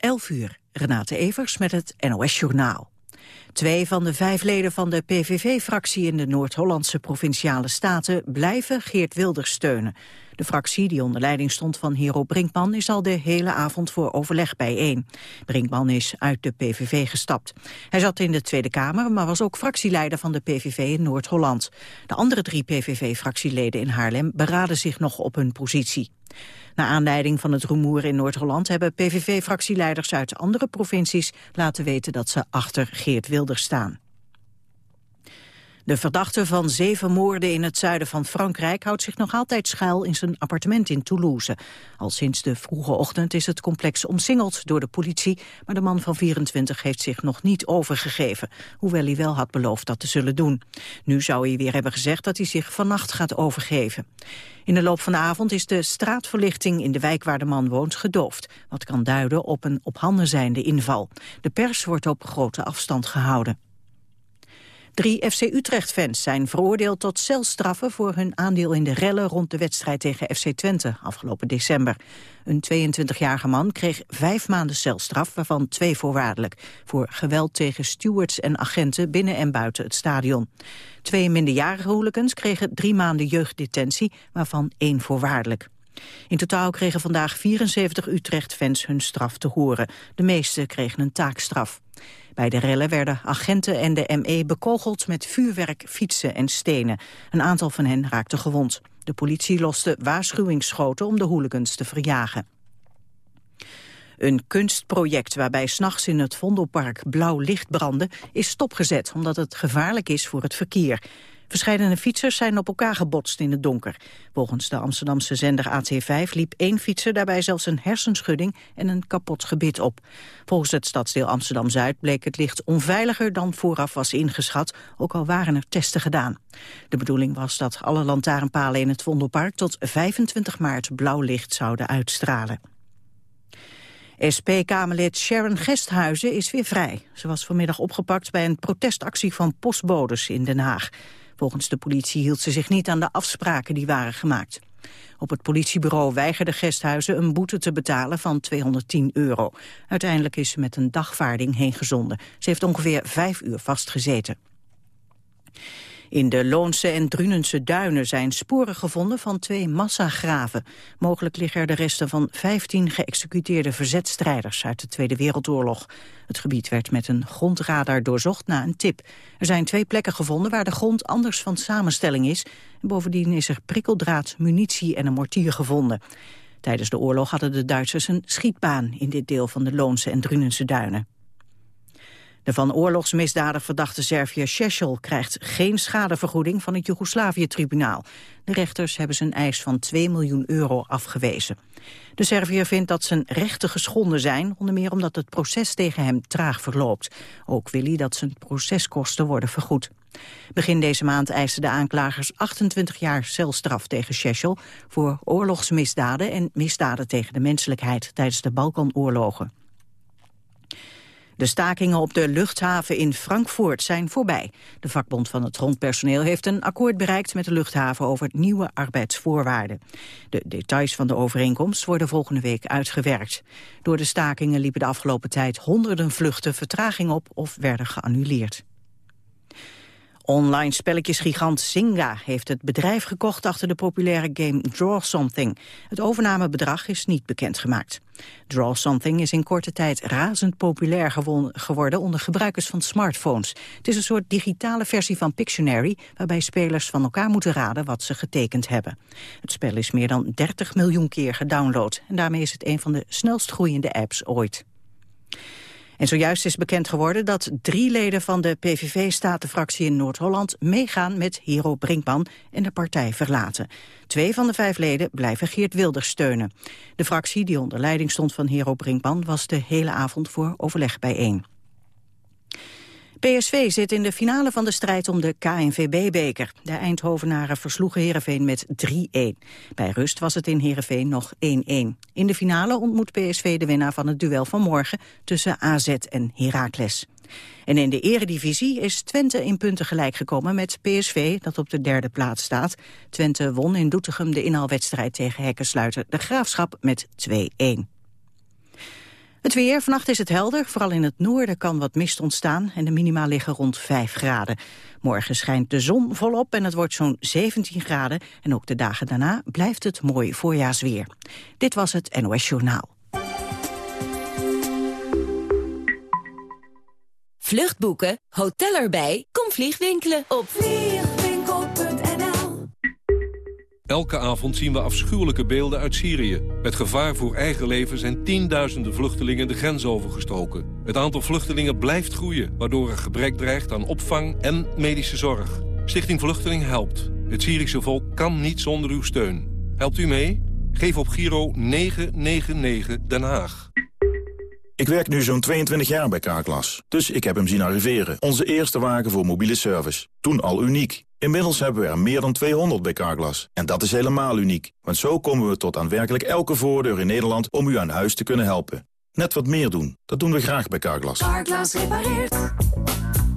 11 uur, Renate Evers met het NOS Journaal. Twee van de vijf leden van de PVV-fractie in de Noord-Hollandse Provinciale Staten blijven Geert Wilders steunen. De fractie, die onder leiding stond van Hero Brinkman, is al de hele avond voor overleg bijeen. Brinkman is uit de PVV gestapt. Hij zat in de Tweede Kamer, maar was ook fractieleider van de PVV in Noord-Holland. De andere drie PVV-fractieleden in Haarlem beraden zich nog op hun positie. Na aanleiding van het rumoer in Noord-Holland hebben PVV-fractieleiders uit andere provincies laten weten dat ze achter Geert Wilders staan. De verdachte van zeven moorden in het zuiden van Frankrijk houdt zich nog altijd schuil in zijn appartement in Toulouse. Al sinds de vroege ochtend is het complex omsingeld door de politie, maar de man van 24 heeft zich nog niet overgegeven, hoewel hij wel had beloofd dat te zullen doen. Nu zou hij weer hebben gezegd dat hij zich vannacht gaat overgeven. In de loop van de avond is de straatverlichting in de wijk waar de man woont gedoofd, wat kan duiden op een op handen zijnde inval. De pers wordt op grote afstand gehouden. Drie FC Utrecht-fans zijn veroordeeld tot celstraffen voor hun aandeel in de rellen rond de wedstrijd tegen FC Twente afgelopen december. Een 22-jarige man kreeg vijf maanden celstraf, waarvan twee voorwaardelijk, voor geweld tegen stewards en agenten binnen en buiten het stadion. Twee minderjarige hooligans kregen drie maanden jeugddetentie, waarvan één voorwaardelijk. In totaal kregen vandaag 74 Utrecht-fans hun straf te horen. De meeste kregen een taakstraf. Bij de rellen werden agenten en de ME bekogeld met vuurwerk, fietsen en stenen. Een aantal van hen raakte gewond. De politie loste waarschuwingsschoten om de hooligans te verjagen. Een kunstproject waarbij s'nachts in het Vondelpark blauw licht brandde... is stopgezet omdat het gevaarlijk is voor het verkeer. Verscheidene fietsers zijn op elkaar gebotst in het donker. Volgens de Amsterdamse zender AT5 liep één fietser daarbij zelfs een hersenschudding en een kapot gebit op. Volgens het stadsdeel Amsterdam-Zuid bleek het licht onveiliger dan vooraf was ingeschat, ook al waren er testen gedaan. De bedoeling was dat alle lantaarnpalen in het Vondelpark tot 25 maart blauw licht zouden uitstralen. SP-Kamerlid Sharon Gesthuizen is weer vrij. Ze was vanmiddag opgepakt bij een protestactie van postbodes in Den Haag. Volgens de politie hield ze zich niet aan de afspraken die waren gemaakt. Op het politiebureau weigerde Gesthuizen een boete te betalen van 210 euro. Uiteindelijk is ze met een dagvaarding heen gezonden. Ze heeft ongeveer vijf uur vastgezeten. In de Loonse en Drunense duinen zijn sporen gevonden van twee massagraven. Mogelijk liggen er de resten van 15 geëxecuteerde verzetstrijders uit de Tweede Wereldoorlog. Het gebied werd met een grondradar doorzocht na een tip. Er zijn twee plekken gevonden waar de grond anders van samenstelling is. En bovendien is er prikkeldraad, munitie en een mortier gevonden. Tijdens de oorlog hadden de Duitsers een schietbaan in dit deel van de Loonse en Drunense duinen. De van oorlogsmisdaden verdachte Serviër Šešel krijgt geen schadevergoeding van het Joegoslavië-tribunaal. De rechters hebben zijn eis van 2 miljoen euro afgewezen. De Serviër vindt dat zijn rechten geschonden zijn, onder meer omdat het proces tegen hem traag verloopt. Ook wil hij dat zijn proceskosten worden vergoed. Begin deze maand eisten de aanklagers 28 jaar celstraf tegen Šešel voor oorlogsmisdaden en misdaden tegen de menselijkheid tijdens de Balkanoorlogen. De stakingen op de luchthaven in Frankfurt zijn voorbij. De vakbond van het grondpersoneel heeft een akkoord bereikt met de luchthaven over nieuwe arbeidsvoorwaarden. De details van de overeenkomst worden volgende week uitgewerkt. Door de stakingen liepen de afgelopen tijd honderden vluchten vertraging op of werden geannuleerd. Online spelletjesgigant Zynga heeft het bedrijf gekocht achter de populaire game Draw Something. Het overnamebedrag is niet bekendgemaakt. Draw Something is in korte tijd razend populair geworden onder gebruikers van smartphones. Het is een soort digitale versie van Pictionary, waarbij spelers van elkaar moeten raden wat ze getekend hebben. Het spel is meer dan 30 miljoen keer gedownload en daarmee is het een van de snelst groeiende apps ooit. En zojuist is bekend geworden dat drie leden van de PVV-statenfractie in Noord-Holland meegaan met Hero Brinkman en de partij verlaten. Twee van de vijf leden blijven Geert Wilders steunen. De fractie, die onder leiding stond van Hero Brinkman, was de hele avond voor overleg bijeen. PSV zit in de finale van de strijd om de KNVB-beker. De Eindhovenaren versloegen Heerenveen met 3-1. Bij rust was het in Heerenveen nog 1-1. In de finale ontmoet PSV de winnaar van het duel van morgen... tussen AZ en Heracles. En in de eredivisie is Twente in punten gelijk gekomen met PSV, dat op de derde plaats staat. Twente won in Doetinchem de inhaalwedstrijd tegen Hekkensluiter de Graafschap met 2-1. Het weer, vannacht is het helder. Vooral in het noorden kan wat mist ontstaan en de minima liggen rond 5 graden. Morgen schijnt de zon volop en het wordt zo'n 17 graden. En ook de dagen daarna blijft het mooi voorjaarsweer. Dit was het NOS Journaal. Vluchtboeken, hotel erbij, kom vliegwinkelen op Elke avond zien we afschuwelijke beelden uit Syrië. Met gevaar voor eigen leven zijn tienduizenden vluchtelingen de grens overgestoken. Het aantal vluchtelingen blijft groeien, waardoor er gebrek dreigt aan opvang en medische zorg. Stichting Vluchteling helpt. Het Syrische volk kan niet zonder uw steun. Helpt u mee? Geef op Giro 999 Den Haag. Ik werk nu zo'n 22 jaar bij Carglass, dus ik heb hem zien arriveren. Onze eerste wagen voor mobiele service. Toen al uniek. Inmiddels hebben we er meer dan 200 bij Carglass. En dat is helemaal uniek, want zo komen we tot aan werkelijk elke voordeur in Nederland om u aan huis te kunnen helpen. Net wat meer doen, dat doen we graag bij Carglass. Carglass repareert.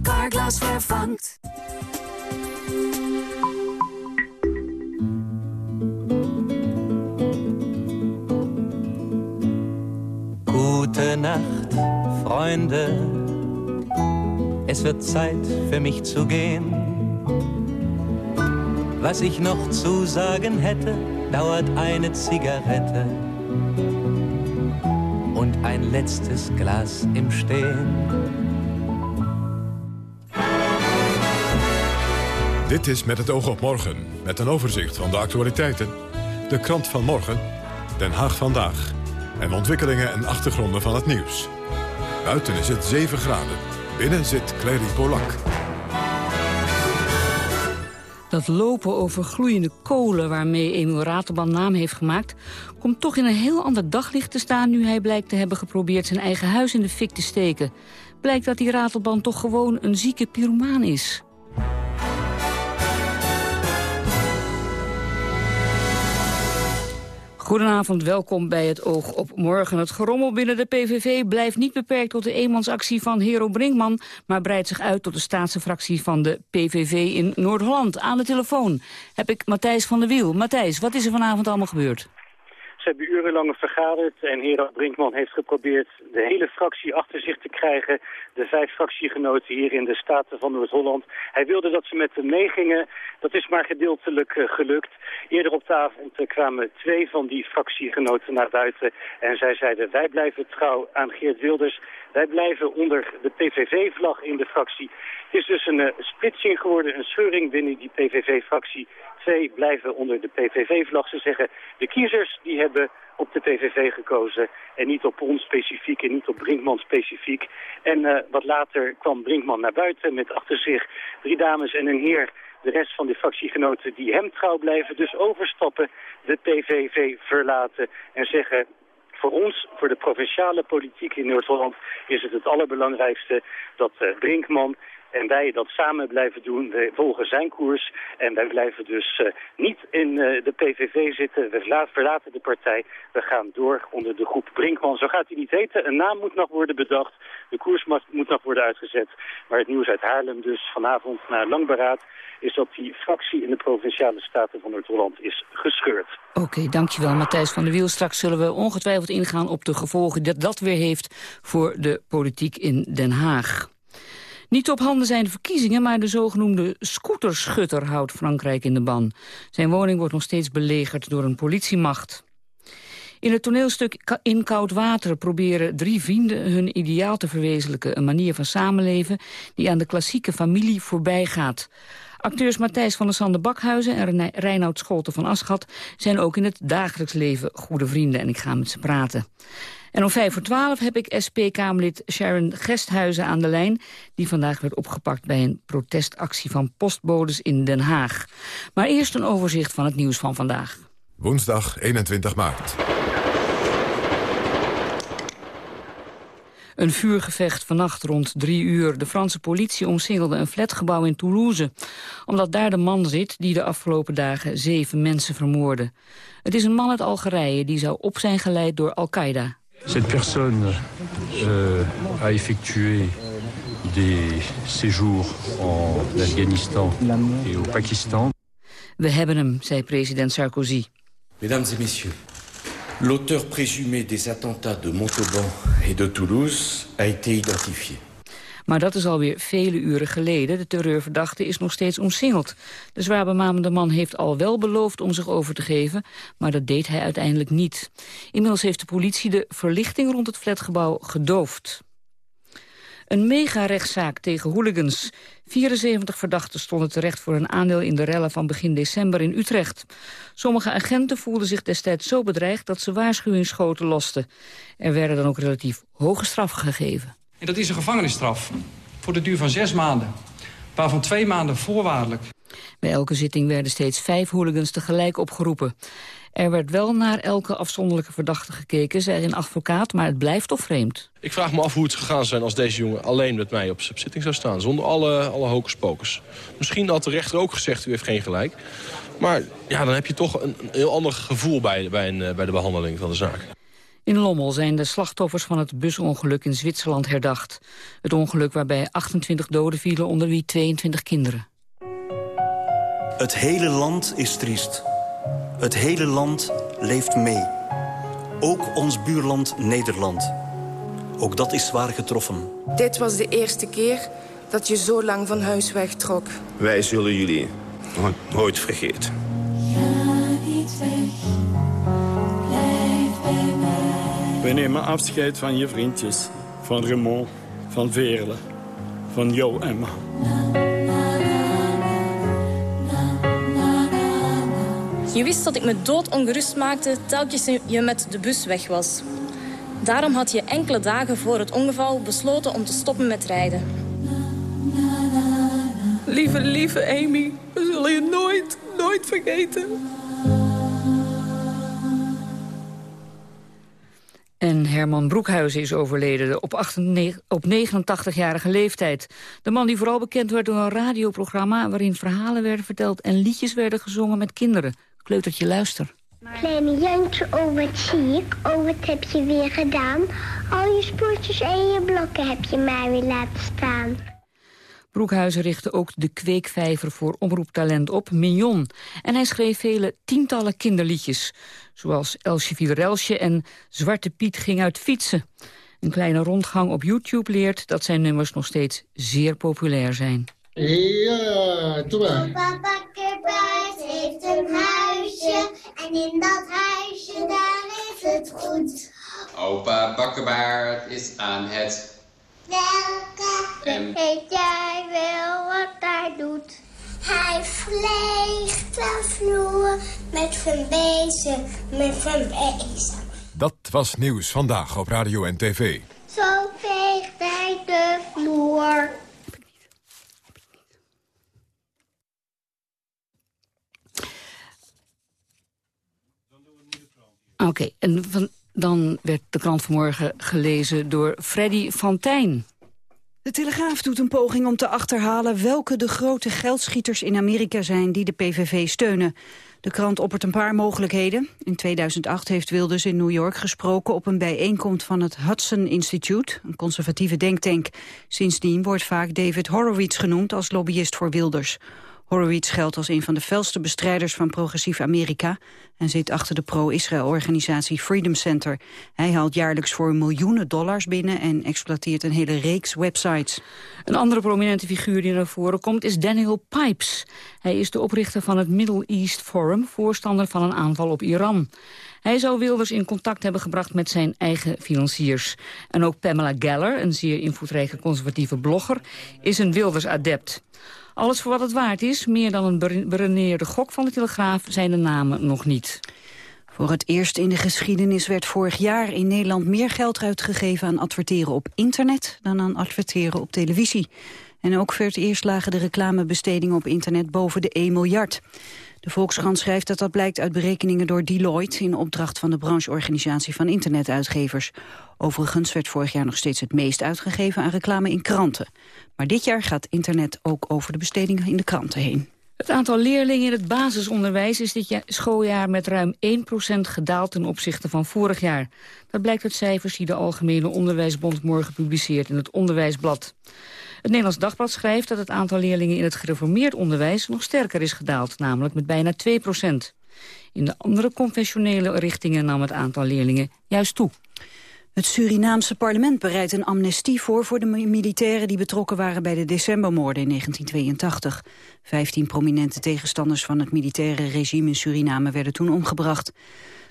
Carglass vervangt. Gute Nacht, Freunde. Es wird Zeit für mich zu gehen. Was ich noch zu sagen hätte, dauert eine Zigarette und ein letztes Glas im Stehen. Dit is Met het oog op morgen, met een overzicht van de actualiteiten. De krant van morgen, Den Haag vandaag. En ontwikkelingen en achtergronden van het nieuws. Buiten is het 7 graden. Binnen zit Clary Polak. Dat lopen over gloeiende kolen waarmee Emil Ratelband naam heeft gemaakt... komt toch in een heel ander daglicht te staan... nu hij blijkt te hebben geprobeerd zijn eigen huis in de fik te steken. Blijkt dat die Ratelband toch gewoon een zieke pyromaan is. Goedenavond, welkom bij het Oog op Morgen. Het gerommel binnen de PVV blijft niet beperkt tot de eenmansactie van Hero Brinkman... maar breidt zich uit tot de staatsfractie van de PVV in Noord-Holland. Aan de telefoon heb ik Matthijs van der Wiel. Matthijs, wat is er vanavond allemaal gebeurd? Ze hebben urenlang vergaderd en Hero Brinkman heeft geprobeerd de hele fractie achter zich te krijgen. De vijf fractiegenoten hier in de Staten van Noord-Holland. Hij wilde dat ze met hem meegingen. Dat is maar gedeeltelijk uh, gelukt. Eerder op de avond uh, kwamen twee van die fractiegenoten naar buiten. En zij zeiden, wij blijven trouw aan Geert Wilders. Wij blijven onder de PVV-vlag in de fractie. Het is dus een uh, splitsing geworden, een scheuring binnen die PVV-fractie. Twee blijven onder de PVV-vlag. Ze zeggen, de kiezers die hebben op de PVV gekozen en niet op ons specifiek en niet op Brinkman specifiek. En uh, wat later kwam Brinkman naar buiten met achter zich drie dames en een heer de rest van de fractiegenoten die hem trouw blijven, dus overstappen, de PVV verlaten en zeggen voor ons, voor de provinciale politiek in Noord-Holland, is het het allerbelangrijkste dat uh, Brinkman en wij dat samen blijven doen. We volgen zijn koers en wij blijven dus uh, niet in uh, de PVV zitten. We verlaten de partij. We gaan door onder de groep Brinkman. Zo gaat hij niet heten. Een naam moet nog worden bedacht. De koers moet nog worden uitgezet. Maar het nieuws uit Haarlem dus vanavond na lang beraad... is dat die fractie in de Provinciale Staten van Noord-Holland is gescheurd. Oké, dankjewel Matthijs van der Wiel. Straks zullen we ongetwijfeld ingaan op de gevolgen dat dat weer heeft... voor de politiek in Den Haag. Niet op handen zijn de verkiezingen, maar de zogenoemde scooterschutter houdt Frankrijk in de ban. Zijn woning wordt nog steeds belegerd door een politiemacht. In het toneelstuk In Koud Water proberen drie vrienden hun ideaal te verwezenlijken. Een manier van samenleven die aan de klassieke familie voorbij gaat. Acteurs Matthijs van der Sande Bakhuizen en Reinoud Scholten van Aschat... zijn ook in het dagelijks leven goede vrienden en ik ga met ze praten. En om vijf voor twaalf heb ik SP-Kamerlid Sharon Gesthuizen aan de lijn... die vandaag werd opgepakt bij een protestactie van postbodes in Den Haag. Maar eerst een overzicht van het nieuws van vandaag. Woensdag 21 maart. Een vuurgevecht vannacht rond drie uur. De Franse politie omsingelde een flatgebouw in Toulouse. Omdat daar de man zit die de afgelopen dagen zeven mensen vermoordde. Het is een man uit Algerije die zou op zijn geleid door Al-Qaeda. Cette personne euh, a effectué des séjours en Afghanistan et au Pakistan. We hebben hem, zei president Sarkozy. Mesdames et messieurs, L'auteur présumé des attentats de Montauban et de Toulouse a été identifié. Maar dat is alweer vele uren geleden. De terreurverdachte is nog steeds omsingeld. De zwaar man heeft al wel beloofd om zich over te geven... maar dat deed hij uiteindelijk niet. Inmiddels heeft de politie de verlichting rond het flatgebouw gedoofd. Een mega-rechtszaak tegen hooligans. 74 verdachten stonden terecht voor een aandeel in de rellen van begin december in Utrecht. Sommige agenten voelden zich destijds zo bedreigd dat ze waarschuwingsschoten losten. Er werden dan ook relatief hoge straffen gegeven. En dat is een gevangenisstraf voor de duur van zes maanden, waarvan twee maanden voorwaardelijk. Bij elke zitting werden steeds vijf hooligans tegelijk opgeroepen. Er werd wel naar elke afzonderlijke verdachte gekeken, zei een advocaat, maar het blijft toch vreemd. Ik vraag me af hoe het gegaan zijn als deze jongen alleen met mij op zitting zou staan. Zonder alle, alle hocus pocus. Misschien had de rechter ook gezegd, u heeft geen gelijk. Maar ja, dan heb je toch een, een heel ander gevoel bij, bij, een, eh, bij de behandeling van de zaak. In Lommel zijn de slachtoffers van het busongeluk in Zwitserland herdacht. Het ongeluk waarbij 28 doden vielen, onder wie 22 kinderen. Het hele land is triest. Het hele land leeft mee. Ook ons buurland Nederland. Ook dat is zwaar getroffen. Dit was de eerste keer dat je zo lang van huis wegtrok. Wij zullen jullie nooit vergeten. We nemen afscheid van je vriendjes. Van Raymond, van Veerle, van jou, Emma. Je wist dat ik me doodongerust maakte telkens je met de bus weg was. Daarom had je enkele dagen voor het ongeval besloten om te stoppen met rijden. Lieve, lieve Amy, we zullen je nooit, nooit vergeten. Herman Broekhuizen is overleden op, op 89-jarige leeftijd. De man die vooral bekend werd door een radioprogramma... waarin verhalen werden verteld en liedjes werden gezongen met kinderen. Kleutertje, luister. Kleine Jantje, oh wat zie ik, oh wat heb je weer gedaan. Al je spoortjes en je blokken heb je mij weer laten staan. Broekhuizen richtte ook de kweekvijver voor omroeptalent op, Mignon. En hij schreef vele tientallen kinderliedjes. Zoals Elsje Vielrelsje en Zwarte Piet ging uit fietsen. Een kleine rondgang op YouTube leert dat zijn nummers nog steeds zeer populair zijn. Ja, doe maar. Opa Bakkerbuis heeft een huisje en in dat huisje daar is het goed. Opa Bakkerbaard is aan het Welke en... weet jij wel wat hij doet? Hij vleegt de vloer met zijn bezem, met zijn bezem. Dat was Nieuws Vandaag op Radio en TV. Zo veegt hij de vloer. Oké, en van, dan werd de krant vanmorgen gelezen door Freddy Fantijn. De Telegraaf doet een poging om te achterhalen welke de grote geldschieters in Amerika zijn die de PVV steunen. De krant oppert een paar mogelijkheden. In 2008 heeft Wilders in New York gesproken op een bijeenkomst van het Hudson Institute, een conservatieve denktank. Sindsdien wordt vaak David Horowitz genoemd als lobbyist voor Wilders. Horowitz geldt als een van de felste bestrijders van progressief Amerika... en zit achter de pro-Israël-organisatie Freedom Center. Hij haalt jaarlijks voor miljoenen dollars binnen... en exploiteert een hele reeks websites. Een andere prominente figuur die naar voren komt is Daniel Pipes. Hij is de oprichter van het Middle East Forum... voorstander van een aanval op Iran. Hij zou Wilders in contact hebben gebracht met zijn eigen financiers. En ook Pamela Geller, een zeer invloedrijke conservatieve blogger... is een Wilders-adept. Alles voor wat het waard is, meer dan een bereneerde gok van de Telegraaf... zijn de namen nog niet. Voor het eerst in de geschiedenis werd vorig jaar in Nederland meer geld uitgegeven aan adverteren op internet dan aan adverteren op televisie. En ook voor het eerst lagen de reclamebestedingen op internet boven de 1 miljard. De Volkskrant schrijft dat dat blijkt uit berekeningen door Deloitte... in opdracht van de brancheorganisatie van internetuitgevers. Overigens werd vorig jaar nog steeds het meest uitgegeven aan reclame in kranten. Maar dit jaar gaat internet ook over de bestedingen in de kranten heen. Het aantal leerlingen in het basisonderwijs is dit schooljaar met ruim 1% gedaald ten opzichte van vorig jaar. Dat blijkt uit cijfers die de Algemene Onderwijsbond morgen publiceert in het Onderwijsblad. Het Nederlands Dagblad schrijft dat het aantal leerlingen in het gereformeerd onderwijs nog sterker is gedaald, namelijk met bijna 2 procent. In de andere confessionele richtingen nam het aantal leerlingen juist toe. Het Surinaamse parlement bereidt een amnestie voor voor de militairen die betrokken waren bij de decembermoorden in 1982. Vijftien prominente tegenstanders van het militaire regime in Suriname werden toen omgebracht.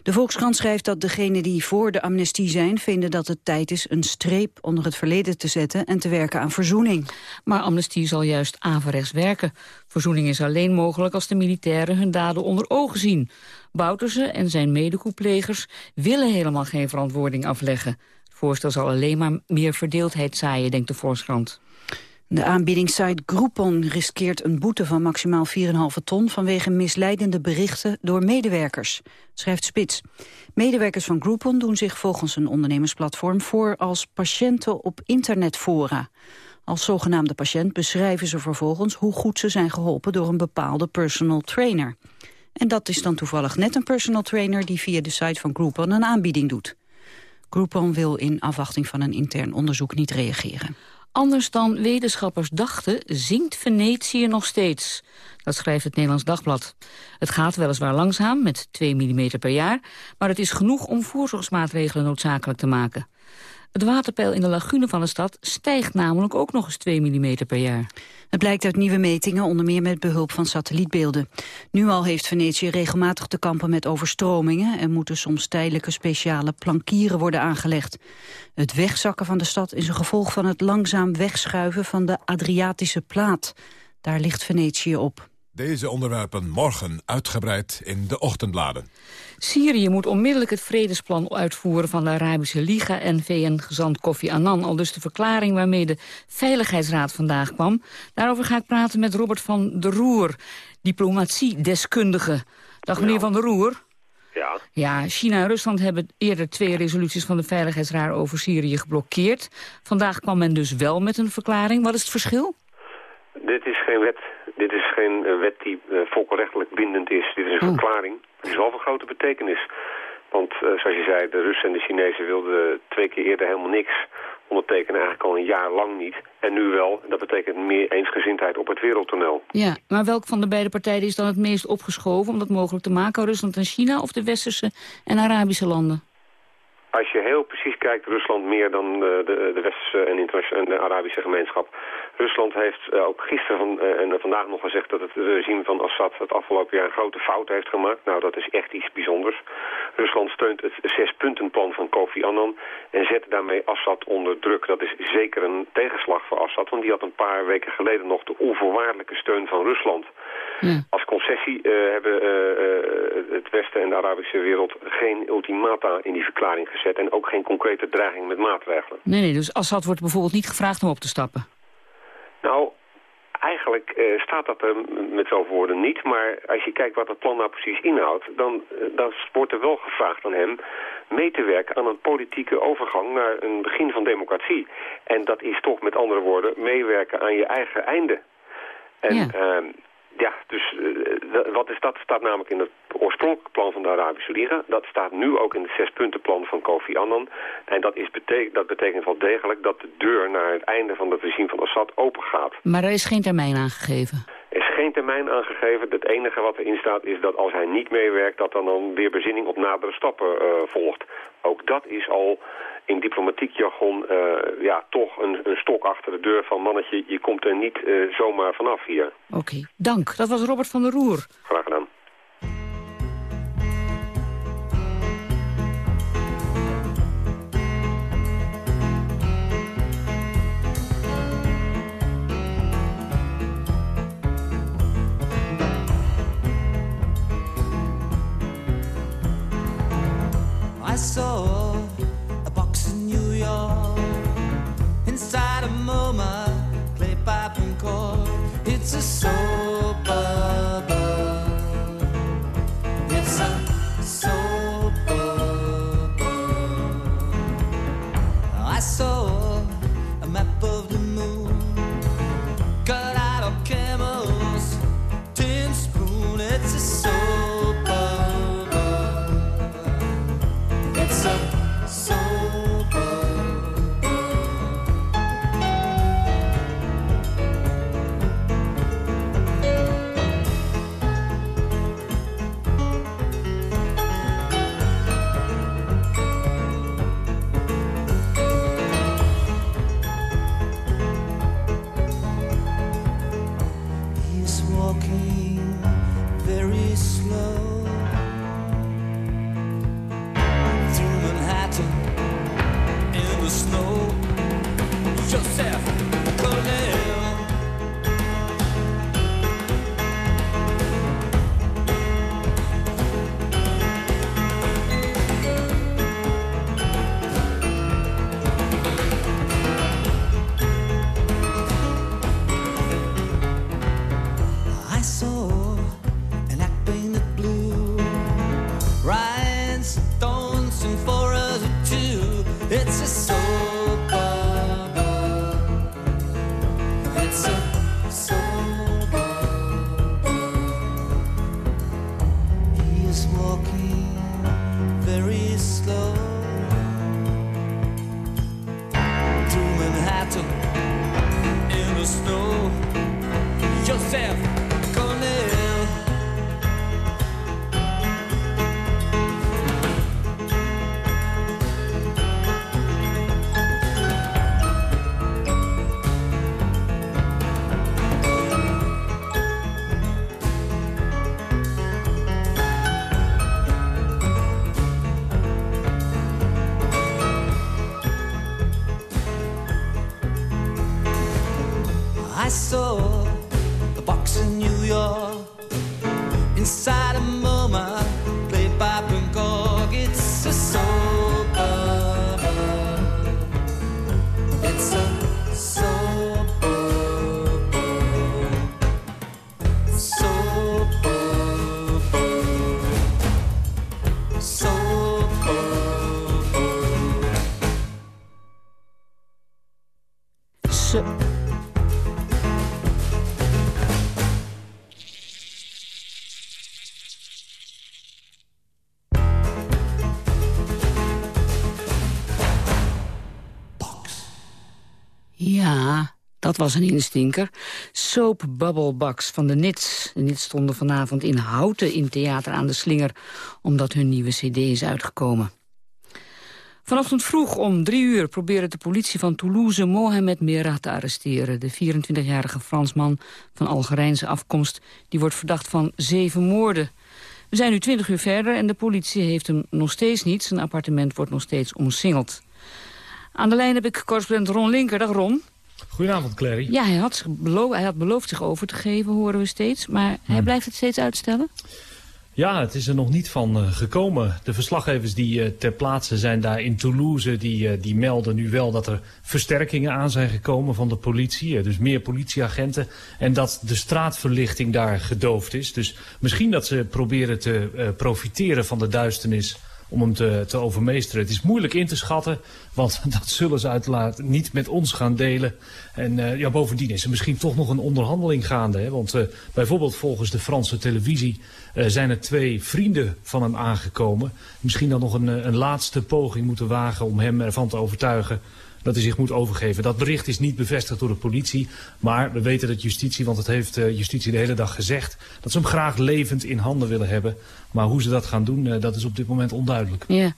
De Volkskrant schrijft dat degenen die voor de amnestie zijn... vinden dat het tijd is een streep onder het verleden te zetten... en te werken aan verzoening. Maar amnestie zal juist averechts werken. Verzoening is alleen mogelijk als de militairen hun daden onder ogen zien. Bouterse en zijn medekoeplegers willen helemaal geen verantwoording afleggen. Het voorstel zal alleen maar meer verdeeldheid zaaien, denkt de Volkskrant. De aanbiedingssite Groupon riskeert een boete van maximaal 4,5 ton... vanwege misleidende berichten door medewerkers, schrijft Spits. Medewerkers van Groupon doen zich volgens een ondernemersplatform... voor als patiënten op internetfora. Als zogenaamde patiënt beschrijven ze vervolgens... hoe goed ze zijn geholpen door een bepaalde personal trainer. En dat is dan toevallig net een personal trainer... die via de site van Groupon een aanbieding doet. Groupon wil in afwachting van een intern onderzoek niet reageren. Anders dan wetenschappers dachten, zinkt Venetië nog steeds. Dat schrijft het Nederlands Dagblad. Het gaat weliswaar langzaam, met 2 mm per jaar... maar het is genoeg om voorzorgsmaatregelen noodzakelijk te maken. Het waterpeil in de lagune van de stad stijgt namelijk ook nog eens 2 mm per jaar. Het blijkt uit nieuwe metingen, onder meer met behulp van satellietbeelden. Nu al heeft Venetië regelmatig te kampen met overstromingen... en moeten soms tijdelijke speciale plankieren worden aangelegd. Het wegzakken van de stad is een gevolg van het langzaam wegschuiven van de Adriatische plaat. Daar ligt Venetië op. Deze onderwerpen morgen uitgebreid in de ochtendbladen. Syrië moet onmiddellijk het vredesplan uitvoeren van de Arabische Liga en VN-gezant Kofi Annan. Al dus de verklaring waarmee de Veiligheidsraad vandaag kwam. Daarover ga ik praten met Robert van der Roer, diplomatiedeskundige. Dag meneer van der Roer. Ja. Ja, China en Rusland hebben eerder twee resoluties van de Veiligheidsraad over Syrië geblokkeerd. Vandaag kwam men dus wel met een verklaring. Wat is het verschil? Dit is geen wet dit is geen eh, wet die uh, volkenrechtelijk bindend is. Dit is een oh. verklaring. Die is wel van grote betekenis. Want uh, zoals je zei, de Russen en de Chinezen wilden twee keer eerder helemaal niks ondertekenen. Eigenlijk al een jaar lang niet. En nu wel. Dat betekent meer eensgezindheid op het wereldtoneel. Ja, maar welk van de beide partijen is dan het meest opgeschoven om dat mogelijk te maken? Rusland en China of de westerse en Arabische landen? Als je heel precies kijkt, Rusland meer dan de, de, de westerse en, en de Arabische gemeenschap. Rusland heeft uh, ook gisteren van, uh, en vandaag nog gezegd dat het regime van Assad het afgelopen jaar een grote fout heeft gemaakt. Nou, dat is echt iets bijzonders. Rusland steunt het zespuntenplan van Kofi Annan en zet daarmee Assad onder druk. Dat is zeker een tegenslag voor Assad, want die had een paar weken geleden nog de onvoorwaardelijke steun van Rusland. Als concessie uh, hebben het Westen en de Arabische wereld geen ultimata in die verklaring gezet en ook geen concrete dreiging met maatregelen. Nee, nee, dus Assad wordt bijvoorbeeld niet gevraagd om op te stappen? Nou, eigenlijk uh, staat dat er met zoveel woorden niet. Maar als je kijkt wat het plan nou precies inhoudt... Dan, uh, dan wordt er wel gevraagd aan hem mee te werken aan een politieke overgang... naar een begin van democratie. En dat is toch met andere woorden meewerken aan je eigen einde. En ja. uh, ja, dus uh, wat is dat? staat namelijk in het oorspronkelijke plan van de Arabische Liga. Dat staat nu ook in het zespuntenplan van Kofi Annan. En dat, is betek dat betekent wel degelijk dat de deur naar het einde van het regime van Assad open gaat. Maar er is geen termijn aangegeven? Er is geen termijn aangegeven. Het enige wat erin staat is dat als hij niet meewerkt... dat dan, dan weer bezinning op nadere stappen uh, volgt. Ook dat is al in diplomatiek jargon uh, ja, toch een, een, stok achter de deur van mannetje, je komt er niet uh, zomaar vanaf hier. Oké, okay, dank. Dat was Robert van der Roer. Graag gedaan. soul. Dat was een instinker. Soap Bubble Box van de Nits. De Nits stonden vanavond in Houten in Theater aan de Slinger... omdat hun nieuwe cd is uitgekomen. Vanochtend vroeg om drie uur probeerde de politie van Toulouse Mohamed Merah te arresteren. De 24-jarige Fransman van Algerijnse afkomst. Die wordt verdacht van zeven moorden. We zijn nu 20 uur verder en de politie heeft hem nog steeds niet. Zijn appartement wordt nog steeds omsingeld. Aan de lijn heb ik correspondent Ron Linker. Dag Ron. Goedenavond, Clary. Ja, hij had, zich belo hij had beloofd zich over te geven, horen we steeds. Maar hij blijft het steeds uitstellen? Ja, het is er nog niet van eh, gekomen. De verslaggevers die eh, ter plaatse zijn daar in Toulouse, die, eh, die melden nu wel dat er versterkingen aan zijn gekomen van de politie. dus meer politieagenten. En dat de straatverlichting daar gedoofd is. Dus misschien dat ze proberen te profiteren van de duisternis om hem te, te overmeesteren. Het is moeilijk in te schatten, want dat zullen ze uiteraard niet met ons gaan delen. En eh, ja, bovendien is er misschien toch nog een onderhandeling gaande. Hè? Want eh, bijvoorbeeld volgens de Franse televisie eh, zijn er twee vrienden van hem aangekomen. Misschien dan nog een, een laatste poging moeten wagen om hem ervan te overtuigen dat hij zich moet overgeven. Dat bericht is niet bevestigd door de politie. Maar we weten dat justitie, want het heeft eh, justitie de hele dag gezegd... dat ze hem graag levend in handen willen hebben. Maar hoe ze dat gaan doen, eh, dat is op dit moment onduidelijk. Ja.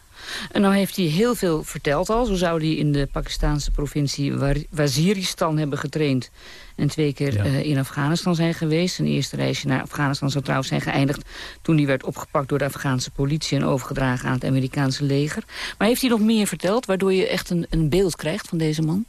En nou heeft hij heel veel verteld al. Zo zou hij in de Pakistanse provincie Wa- Waziristan hebben getraind. En twee keer eh, in Afghanistan zijn geweest. Zijn eerste reisje naar Afghanistan zou trouwens zijn geëindigd... toen hij werd opgepakt door de Afghaanse politie... en overgedragen aan het Amerikaanse leger. Maar heeft hij nog meer verteld... waardoor je echt een, een beeld krijgt van deze man?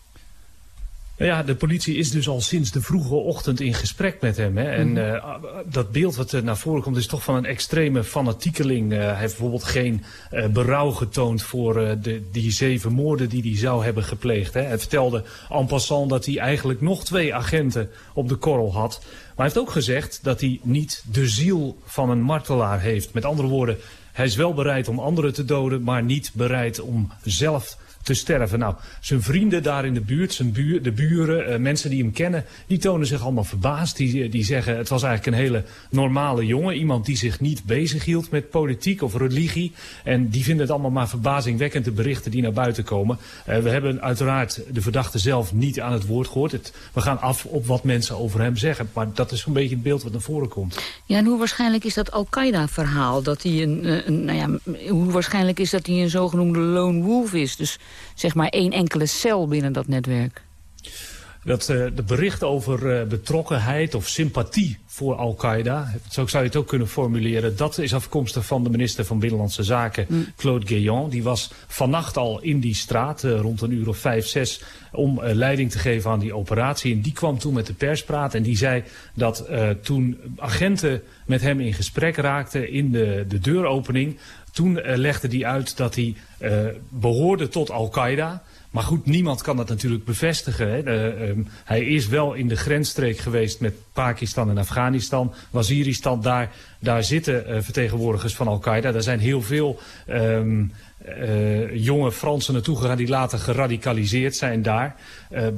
Nou ja, de politie is dus al sinds de vroege ochtend in gesprek met hem. Hè. En Mhm. eh, dat beeld wat er naar voren komt is toch van een extreme fanatiekeling. Eh, hij heeft bijvoorbeeld geen eh, berouw getoond voor eh, de, die zeven moorden die hij zou hebben gepleegd. Hè. Hij vertelde en passant dat hij eigenlijk nog twee agenten op de korrel had. Maar hij heeft ook gezegd dat hij niet de ziel van een martelaar heeft. Met andere woorden, hij is wel bereid om anderen te doden, maar niet bereid om zelf te sterven. Nou, zijn vrienden daar in de buurt, zijn buur, de buren, eh, mensen die hem kennen, die tonen zich allemaal verbaasd. Die, die zeggen het was eigenlijk een hele normale jongen. Iemand die zich niet bezighield met politiek of religie. En die vinden het allemaal maar verbazingwekkend de berichten die naar buiten komen. Eh, we hebben uiteraard de verdachte zelf niet aan het woord gehoord. We gaan af op wat mensen over hem zeggen. Maar dat is een beetje het beeld wat naar voren komt. Ja, en hoe waarschijnlijk is dat Al-Qaeda-verhaal? Dat hij een, eh, een, nou ja, hoe waarschijnlijk is dat hij een zogenoemde lone wolf is? Dus zeg maar één enkele cel binnen dat netwerk. Dat uh, de berichten over uh, betrokkenheid of sympathie voor Al-Qaeda, zo zou je het ook kunnen formuleren, dat is afkomstig van de minister van Binnenlandse Zaken, mm. Claude Guéant. Die was vannacht al in die straat, uh, rond een uur of vijf, zes, om leiding te geven aan die operatie. En die kwam toen met de perspraat en die zei dat toen agenten met hem in gesprek raakten in de, de deuropening, toen legde hij uit dat hij behoorde tot Al-Qaeda. Maar goed, niemand kan dat natuurlijk bevestigen. Hè. Uh, um, hij is wel in de grensstreek geweest met Pakistan en Afghanistan. Waziristan, daar, daar zitten uh, vertegenwoordigers van Al-Qaeda. Daar zijn heel veel um, uh, jonge Fransen naartoe gegaan die later geradicaliseerd zijn daar.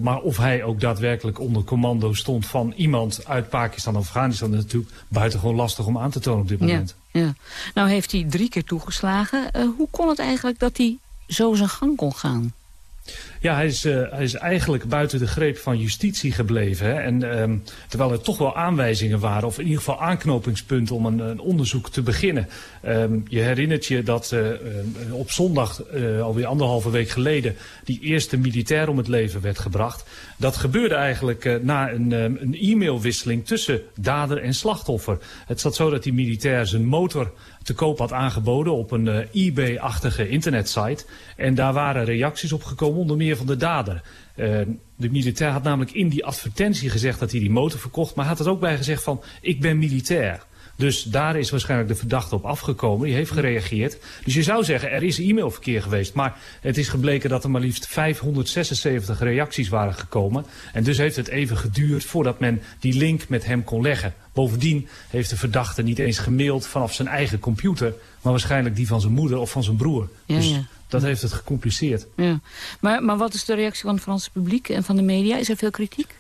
maar of hij ook daadwerkelijk onder commando stond van iemand uit Pakistan of Afghanistan... is natuurlijk buitengewoon lastig om aan te tonen op dit moment. Ja, ja. Nou heeft hij drie keer toegeslagen. hoe kon het eigenlijk dat hij zo zijn gang kon gaan? Ja, hij is, uh, hij is eigenlijk buiten de greep van justitie gebleven. Hè? En um, terwijl er toch wel aanwijzingen waren, of in ieder geval aanknopingspunten om een, onderzoek te beginnen. Um, je herinnert je dat uh, uh, op zondag, alweer anderhalve week geleden, die eerste militair om het leven werd gebracht. Dat gebeurde eigenlijk na een, een e-mailwisseling tussen dader en slachtoffer. Het zat zo dat die militair zijn motor te koop had aangeboden op een uh, eBay-achtige internetsite. En daar waren reacties op gekomen, onder meer van de dader. Uh, de militair had namelijk in die advertentie gezegd dat hij die motor verkocht, maar had er ook bij gezegd van ik ben militair. Dus daar is waarschijnlijk de verdachte op afgekomen. Die heeft gereageerd. Dus je zou zeggen, er is e-mailverkeer geweest. Maar het is gebleken dat er maar liefst 576 reacties waren gekomen. En dus heeft het even geduurd voordat men die link met hem kon leggen. Bovendien heeft de verdachte niet eens gemaild vanaf zijn eigen computer. Maar waarschijnlijk die van zijn moeder of van zijn broer. Ja, dus ja. dat heeft het gecompliceerd. Ja. Maar, maar wat is de reactie van het Franse publiek en van de media? Is er veel kritiek?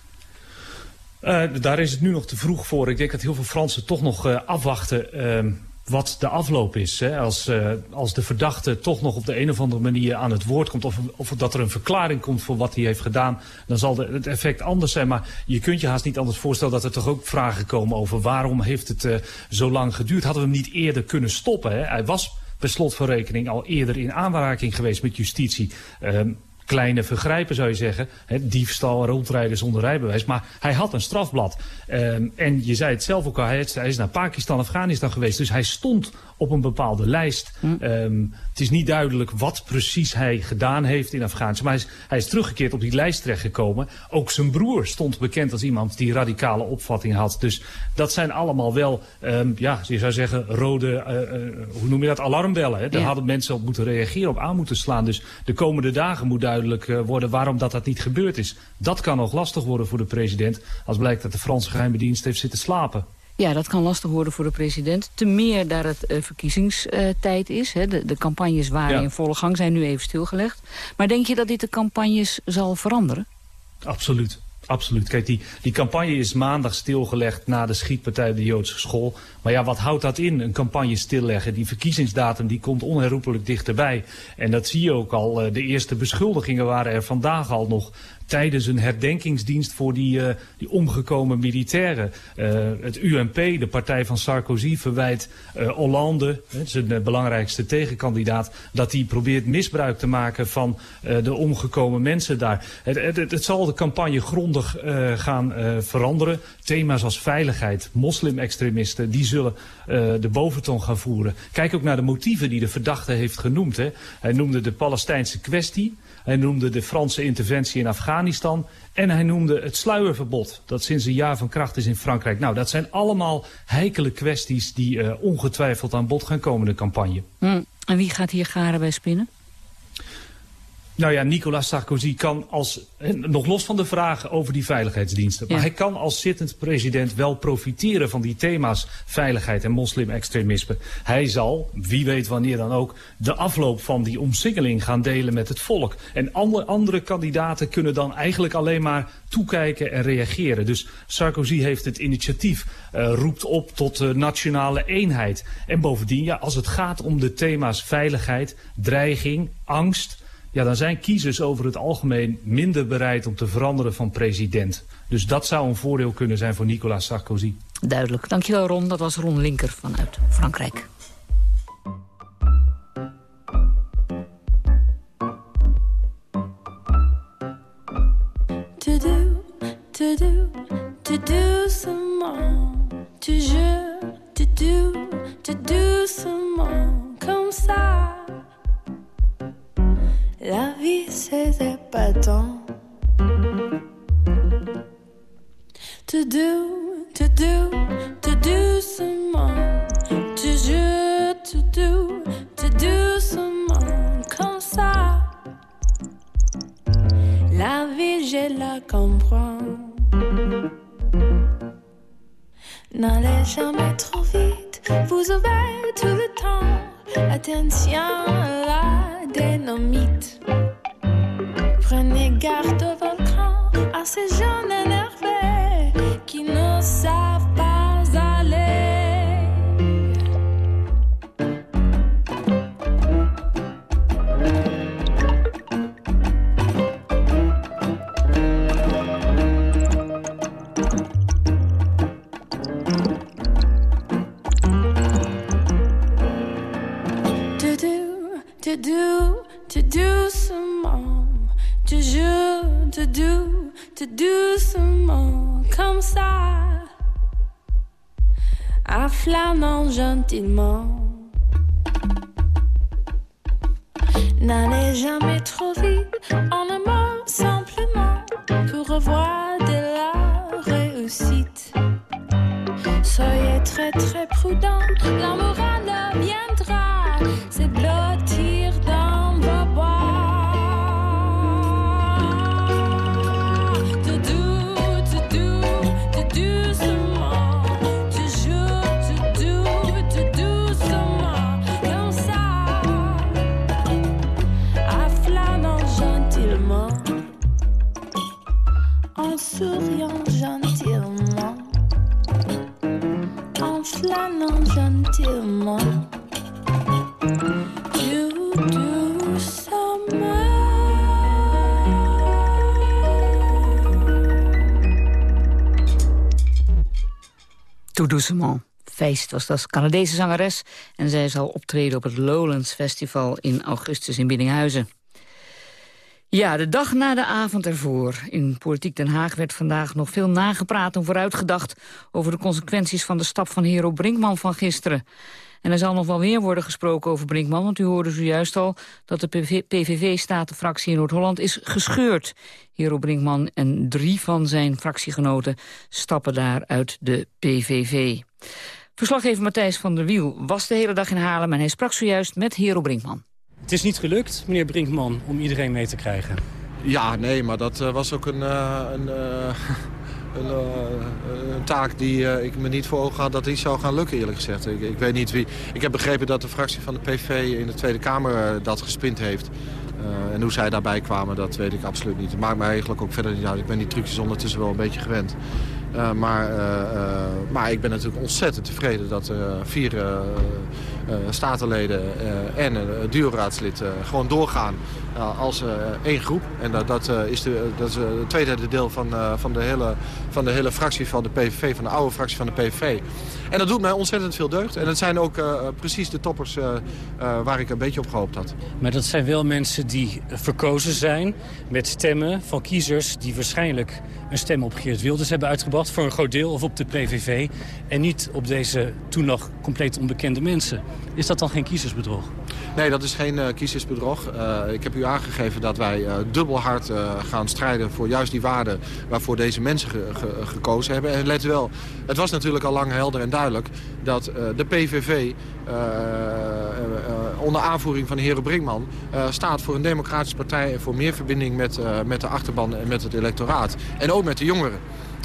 Uh, daar is het nu nog te vroeg voor. Ik denk dat heel veel Fransen toch nog uh, afwachten uh, wat de afloop is. Hè? Als, als de verdachte toch nog op de een of andere manier aan het woord komt... of, of dat er een verklaring komt voor wat hij heeft gedaan... dan zal de, het effect anders zijn. Maar je kunt je haast niet anders voorstellen dat er toch ook vragen komen... over waarom heeft het zo lang geduurd? Hadden we hem niet eerder kunnen stoppen? Hij was per slot van rekening al eerder in aanraking geweest met justitie... Ehm, kleine vergrijpen zou je zeggen. Hè, diefstal, rondrijden zonder rijbewijs. Maar hij had een strafblad. Um, en je zei het zelf ook al, hij is, hij is naar Pakistan, Afghanistan geweest. Dus hij stond op een bepaalde lijst. Mm. Um, het is niet duidelijk wat precies hij gedaan heeft in Afghanistan. Maar hij is, hij is teruggekeerd op die lijst terechtgekomen. Ook zijn broer stond bekend als iemand die radicale opvatting had. Dus dat zijn allemaal wel, um, ja, je zou zeggen, rode, uh, uh, hoe noem je dat, alarmbellen. Hè? Daar ja. hadden mensen op moeten reageren, op aan moeten slaan. Dus de komende dagen moet duidelijk uh, worden waarom dat, dat niet gebeurd is. Dat kan nog lastig worden voor de president als blijkt dat de Franse geheime dienst heeft zitten slapen. Ja, dat kan lastig worden voor de president. Te meer dat het uh, verkiezingstijd is. Hè. De, de campagnes waren ja. in volle gang, zijn nu even stilgelegd. Maar denk je dat dit de campagnes zal veranderen? Absoluut. Absoluut. Kijk, die, die campagne is maandag stilgelegd na de schietpartij op de Joodse school. Maar ja, wat houdt dat in, een campagne stilleggen? Die verkiezingsdatum die komt onherroepelijk dichterbij. En dat zie je ook al. De eerste beschuldigingen waren er vandaag al nog tijdens een herdenkingsdienst voor die, uh, die omgekomen militairen. Uh, het UMP, de partij van Sarkozy, verwijt uh, Hollande, zijn belangrijkste tegenkandidaat, dat hij probeert misbruik te maken van de omgekomen mensen daar. Het, het, het zal de campagne grondig gaan veranderen. Thema's als veiligheid, moslimextremisten, die zullen de boventoon gaan voeren. Kijk ook naar de motieven die de verdachte heeft genoemd. Hè. Hij noemde de Palestijnse kwestie. Hij noemde de Franse interventie in Afghanistan. En hij noemde het sluierverbod dat sinds een jaar van kracht is in Frankrijk. Nou, dat zijn allemaal heikele kwesties die uh, ongetwijfeld aan bod gaan komen in de campagne. Mm. En wie gaat hier garen bij spinnen? Nou ja, Nicolas Sarkozy kan als, nog los van de vragen over die veiligheidsdiensten, ja. maar hij kan als zittend president wel profiteren van die thema's veiligheid en moslimextremisme. Hij zal, wie weet wanneer dan ook, de afloop van die omsingeling gaan delen met het volk. En andere, andere kandidaten kunnen dan eigenlijk alleen maar toekijken en reageren. Dus Sarkozy heeft het initiatief, uh, roept op tot uh, nationale eenheid. En bovendien, ja, als het gaat om de thema's veiligheid, dreiging, angst ja, dan zijn kiezers over het algemeen minder bereid om te veranderen van president. Dus dat zou een voordeel kunnen zijn voor Nicolas Sarkozy. Duidelijk. Dankjewel Ron. Dat was Ron Linker vanuit Frankrijk. To do te do, te doucement, toujours, te do, te doucement, épatant. Te do, te do, te doucement, toujours, te do, te doucement, comme ça. La vie, je la comprends. N'allez jamais trop vite, vous avez tout le temps. Attention à la. Doucement. Feest was dat Canadese zangeres. En zij zal optreden op het Lowlands Festival in augustus in Biddinghuizen. Ja, de dag na de avond ervoor. In Politiek Den Haag werd vandaag nog veel nagepraat en vooruitgedacht... over de consequenties van de stap van Hero Brinkman van gisteren. En er zal nog wel meer worden gesproken over Brinkman... want u hoorde zojuist al dat de PVV-statenfractie in Noord-Holland is gescheurd. Hero Brinkman en drie van zijn fractiegenoten stappen daar uit de PVV. Verslaggever Matthijs van der Wiel was de hele dag in Haarlem... en hij sprak zojuist met Hero Brinkman. Het is niet gelukt, meneer Brinkman, om iedereen mee te krijgen. Ja, nee, maar dat uh, was ook een, uh, een, uh, een, een, taak die ik me niet voor ogen had dat die zou gaan lukken, eerlijk gezegd. Ik, ik, weet niet wie. Ik heb begrepen dat de fractie van de PV in de Tweede Kamer dat gespind heeft. en hoe zij daarbij kwamen, dat weet ik absoluut niet. Het maakt mij eigenlijk ook verder niet uit. Ik ben die trucjes ondertussen wel een beetje gewend. Maar, maar ik ben natuurlijk ontzettend tevreden dat vier statenleden en een duurraadslid gewoon doorgaan als één groep. En dat, dat is, de, het tweede deel van, van, de hele, van de hele fractie van de PVV, van de oude fractie van de PVV. En dat doet mij ontzettend veel deugd. En dat zijn ook precies de toppers waar ik een beetje op gehoopt had. Maar dat zijn wel mensen die verkozen zijn met stemmen van kiezers die waarschijnlijk een stem op Geert Wilders hebben uitgebracht voor een groot deel of op de PVV en niet op deze toen nog compleet onbekende mensen. Is dat dan geen kiezersbedrog? Nee, dat is geen uh, kiezersbedrog. Uh, ik heb u aangegeven dat wij uh, dubbel hard gaan strijden voor juist die waarden waarvoor deze mensen ge ge gekozen hebben. En let wel, het was natuurlijk al lang helder en duidelijk dat de PVV onder aanvoering van de heren Brinkman staat voor een democratische partij en voor meer verbinding met, met de achterban en met het electoraat. En ook met de jongeren.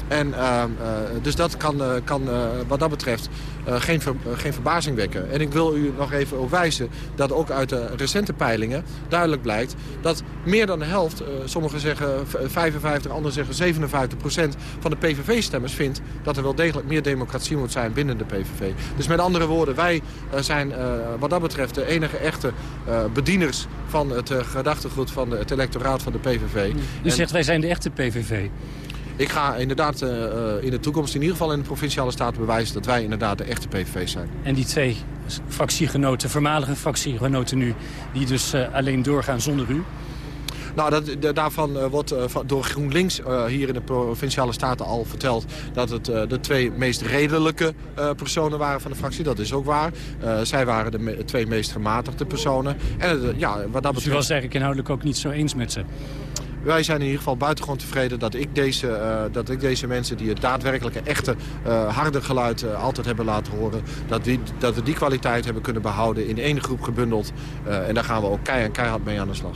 En, uh, uh, dus dat kan, uh, kan wat dat betreft geen, ver, geen verbazing wekken. En ik wil u nog even op wijzen dat ook uit de recente peilingen duidelijk blijkt... dat meer dan de helft, sommigen zeggen 55, anderen zeggen 57 procent... van de PVV-stemmers vindt dat er wel degelijk meer democratie moet zijn binnen de PVV. Dus met andere woorden, wij zijn wat dat betreft de enige echte bedieners... van het gedachtegoed van de, het electoraat van de PVV. U zegt wij zijn de echte PVV. Ik ga inderdaad uh, in de toekomst, in ieder geval in de Provinciale Staten... bewijzen dat wij inderdaad de echte PVV zijn. En die twee fractiegenoten, voormalige fractiegenoten nu... die dus uh, alleen doorgaan zonder u? Nou, dat, daarvan wordt door GroenLinks hier in de Provinciale Staten al verteld... dat het de twee meest redelijke personen waren van de fractie. Dat is ook waar. zij waren de twee meest gematigde personen. En ja, wat dat betreft... Dus u was eigenlijk inhoudelijk ook niet zo eens met ze? Wij zijn in ieder geval buitengewoon tevreden dat ik deze, uh, dat ik deze mensen die het daadwerkelijke echte uh, harde geluid uh, altijd hebben laten horen, dat, die, dat we die kwaliteit hebben kunnen behouden in één groep gebundeld. en daar gaan we ook keihard, keihard mee aan de slag.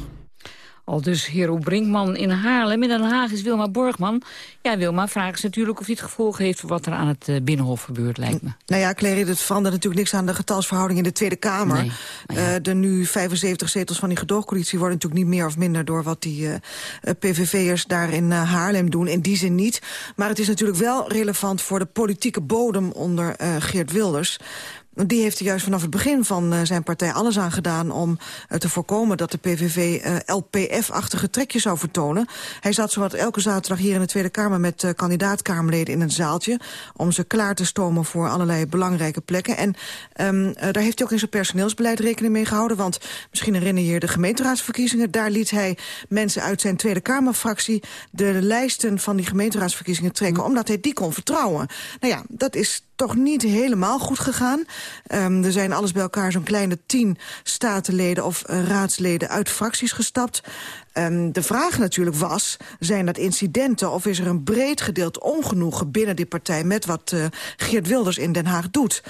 Al dus Hero Brinkman in Haarlem. In Den Haag is Wilma Borgman. Ja, Wilma, vraag is natuurlijk of dit gevolgen heeft... voor wat er aan het Binnenhof gebeurt, lijkt me. Nou ja, Clary, het verandert natuurlijk niks aan de getalsverhouding in de Tweede Kamer. Nee, de nu 75 zetels van die gedoogcoalitie worden natuurlijk niet meer of minder... door wat die uh, PVV'ers daar in uh, Haarlem doen. In die zin niet. Maar het is natuurlijk wel relevant voor de politieke bodem onder Geert Wilders. Die heeft er juist vanaf het begin van uh, zijn partij alles aan gedaan... om uh, te voorkomen dat de PVV uh, LPF-achtige trekjes zou vertonen. Hij zat zowat elke zaterdag hier in de Tweede Kamer... met kandidaatkamerleden in een zaaltje... om ze klaar te stomen voor allerlei belangrijke plekken. En um, daar heeft hij ook in zijn personeelsbeleid rekening mee gehouden. Want misschien herinner je je de gemeenteraadsverkiezingen. Daar liet hij mensen uit zijn Tweede Kamerfractie... de lijsten van die gemeenteraadsverkiezingen trekken... omdat hij die kon vertrouwen. Nou ja, dat is toch niet helemaal goed gegaan. Um, er zijn alles bij elkaar zo'n kleine tien statenleden of uh, raadsleden uit fracties gestapt. Um, de vraag natuurlijk was, zijn dat incidenten... of is er een breed gedeeld ongenoegen binnen die partij... met wat uh, Geert Wilders in Den Haag doet?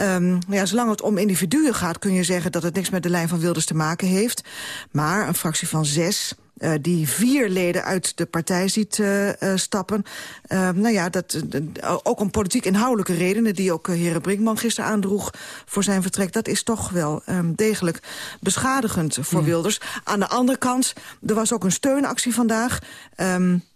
Um, ja, zolang het om individuen gaat kun je zeggen... dat het niks met de lijn van Wilders te maken heeft. Maar een fractie van zes uh, die vier leden uit de partij ziet uh, uh, stappen. nou ja, dat, ook om politiek inhoudelijke redenen... die ook heer Brinkman gisteren aandroeg voor zijn vertrek... dat is toch wel um, degelijk beschadigend voor Wilders. Aan de andere kant, er was ook een steunactie vandaag... Um,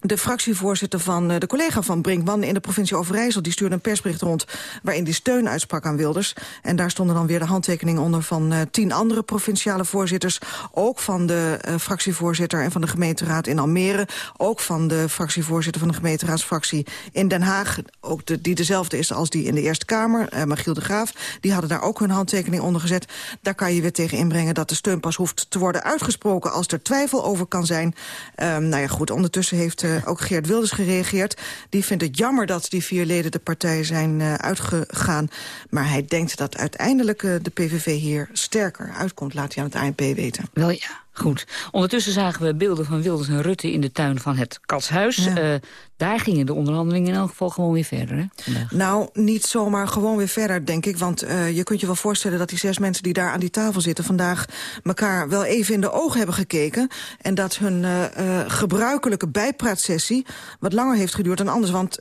de fractievoorzitter van uh, de collega van Brinkman in de provincie Overijssel... die stuurde een persbericht rond waarin die steun uitsprak aan Wilders. En daar stonden dan weer de handtekeningen onder van uh, tien andere provinciale voorzitters. Ook van de uh, fractievoorzitter en van de gemeenteraad in Almere. Ook van de fractievoorzitter van de gemeenteraadsfractie in Den Haag. Ook de, die dezelfde is als die in de Eerste Kamer, Magiel de Graaf. Die hadden daar ook hun handtekening onder gezet. Daar kan je weer tegen inbrengen dat de steun pas hoeft te worden uitgesproken... als er twijfel over kan zijn. Um, nou ja, goed, ondertussen heeft ook Geert Wilders gereageerd. Die vindt het jammer dat die vier leden de partij zijn uh, uitgegaan. Maar hij denkt dat uiteindelijk uh, de PVV hier sterker uitkomt. Laat hij aan het ANP weten. Wel ja. Goed. Ondertussen zagen we beelden van Wilders en Rutte in de tuin van het Katshuis. Ja. Uh, daar gingen de onderhandelingen in elk geval gewoon weer verder, hè? Nou, niet zomaar gewoon weer verder, denk ik. Want uh, je kunt je wel voorstellen dat die zes mensen die daar aan die tafel zitten... vandaag elkaar wel even in de ogen hebben gekeken. En dat hun uh, uh, gebruikelijke bijpraatsessie wat langer heeft geduurd dan anders. Want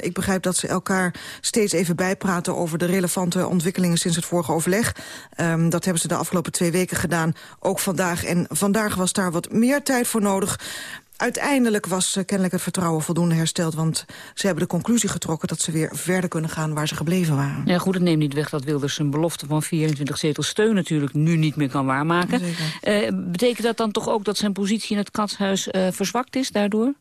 ik begrijp dat ze elkaar steeds even bijpraten... over de relevante ontwikkelingen sinds het vorige overleg. Um, dat hebben ze de afgelopen twee weken gedaan. Ook vandaag en vandaag was daar wat meer tijd voor nodig. Uiteindelijk was uh, kennelijk het vertrouwen voldoende hersteld... want ze hebben de conclusie getrokken dat ze weer verder kunnen gaan... waar ze gebleven waren. Ja, goed, het neemt niet weg dat Wilders zijn belofte van 24 zetels steun... natuurlijk nu niet meer kan waarmaken. Uh, betekent dat dan toch ook dat zijn positie in het katshuis uh, verzwakt is daardoor?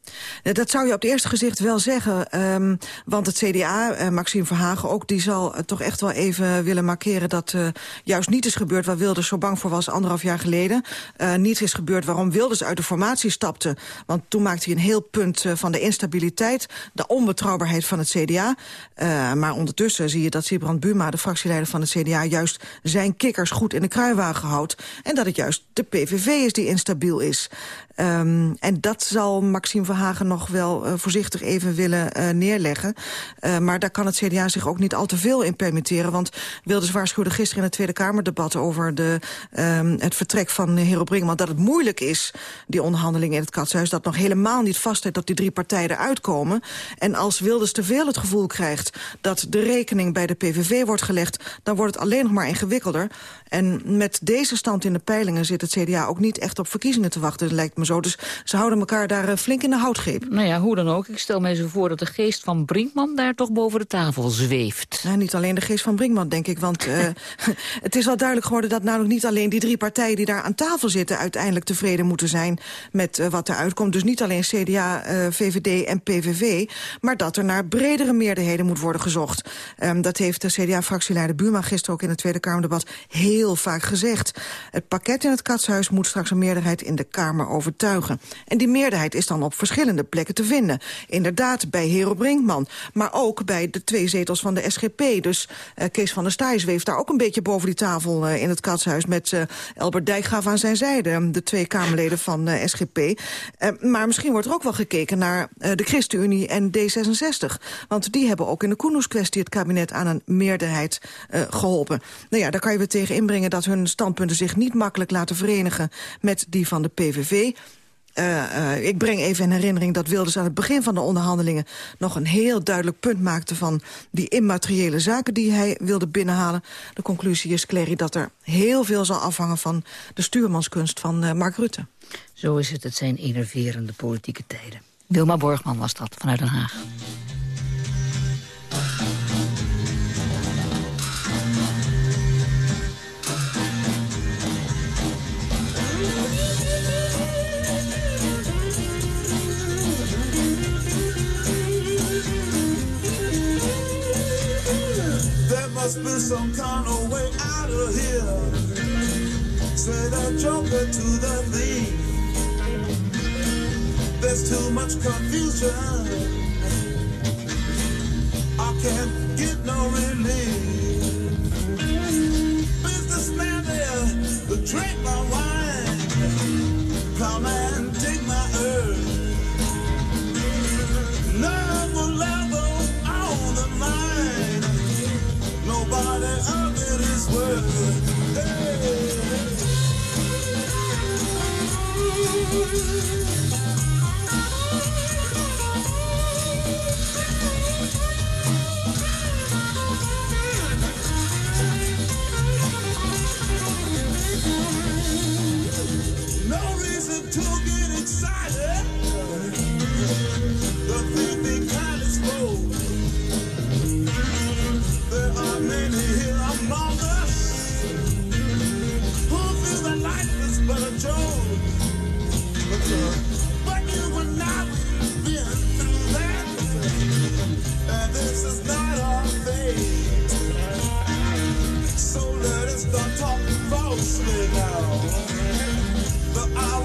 Dat zou je op het eerste gezicht wel zeggen. Um, want het CDA, Maxime Verhagen ook, die zal toch echt wel even willen markeren... dat juist niet is gebeurd waar Wilders zo bang voor was anderhalf jaar geleden. niet is gebeurd waarom Wilders uit de formatie stapte... Want toen maakte hij een heel punt uh, van de instabiliteit... de onbetrouwbaarheid van het CDA. Uh, maar ondertussen zie je dat Sibrand Buma, de fractieleider van het CDA... juist zijn kikkers goed in de kruiwagen houdt. En dat het juist de PVV is die instabiel is. Um, en dat zal Maxime Verhagen nog wel uh, voorzichtig even willen uh, neerleggen. Uh, maar daar kan het CDA zich ook niet al te veel in permitteren. Want Wilders waarschuwde gisteren in het Tweede Kamerdebat... over de, um, het vertrek van Hero Brinkman... dat het moeilijk is, die onderhandelingen in het katshuis... dat nog helemaal niet vastzet dat die drie partijen eruit komen. En als Wilders te veel het gevoel krijgt... dat de rekening bij de PVV wordt gelegd... dan wordt het alleen nog maar ingewikkelder. En met deze stand in de peilingen zit het CDA ook niet echt op verkiezingen te wachten. lijkt zo. Dus ze houden elkaar daar uh, flink in de houtgreep. Nou ja, hoe dan ook. Ik stel mij zo voor dat de geest van Brinkman daar toch boven de tafel zweeft. Nou, niet alleen de geest van Brinkman, denk ik. Want uh, het is wel duidelijk geworden dat nog niet alleen die drie partijen die daar aan tafel zitten... uiteindelijk tevreden moeten zijn met uh, wat eruit komt komt dus niet alleen CDA, VVD en PVV... maar dat er naar bredere meerderheden moet worden gezocht. Um, dat heeft de CDA-fractieleider Buurman gisteren ook in het Tweede Kamerdebat heel vaak gezegd. Het pakket in het Katshuis moet straks een meerderheid in de Kamer overtuigen. En die meerderheid is dan op verschillende plekken te vinden. Inderdaad, bij Hero Brinkman, maar ook bij de twee zetels van de SGP. Dus uh, Kees van der Staaij zweeft daar ook een beetje boven die tafel uh, in het Katshuis... met uh, Albert Dijkgraaf aan zijn zijde, de twee Kamerleden van SGP. maar misschien wordt er ook wel gekeken naar de ChristenUnie en D66. Want die hebben ook in de Koenhoes-kwestie het kabinet aan een meerderheid geholpen. Nou ja, daar kan je weer tegen inbrengen dat hun standpunten zich niet makkelijk laten verenigen met die van de PVV. Uh, uh, ik breng even in herinnering dat Wilders aan het begin van de onderhandelingen... nog een heel duidelijk punt maakte van die immateriële zaken die hij wilde binnenhalen. De conclusie is, Clary, dat er heel veel zal afhangen van de stuurmanskunst van uh, Mark Rutte. Zo is het, het zijn enerverende politieke tijden. Wilma Borgman was dat, vanuit Den Haag. Must be some kind of way out of here. Say the joker to the thief. There's too much confusion. I can't get no relief. Businessman there, drink my wine. Come it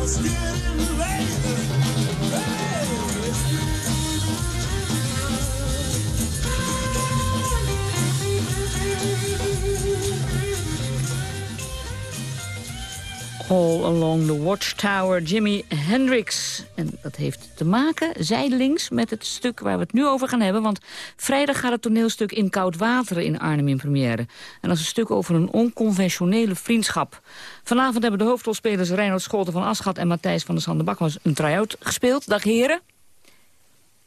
The hour's All Along the Watchtower, Jimi Hendrix. En dat heeft te maken, zijdelings, met het stuk waar we het nu over gaan hebben. Want vrijdag gaat het toneelstuk In Koud Water in Arnhem in première. En dat is een stuk over een onconventionele vriendschap. Vanavond hebben de hoofdrolspelers Reinhard Scholten van Aschat... en Matthijs van der Sanderbakwas een try-out gespeeld. Dag heren.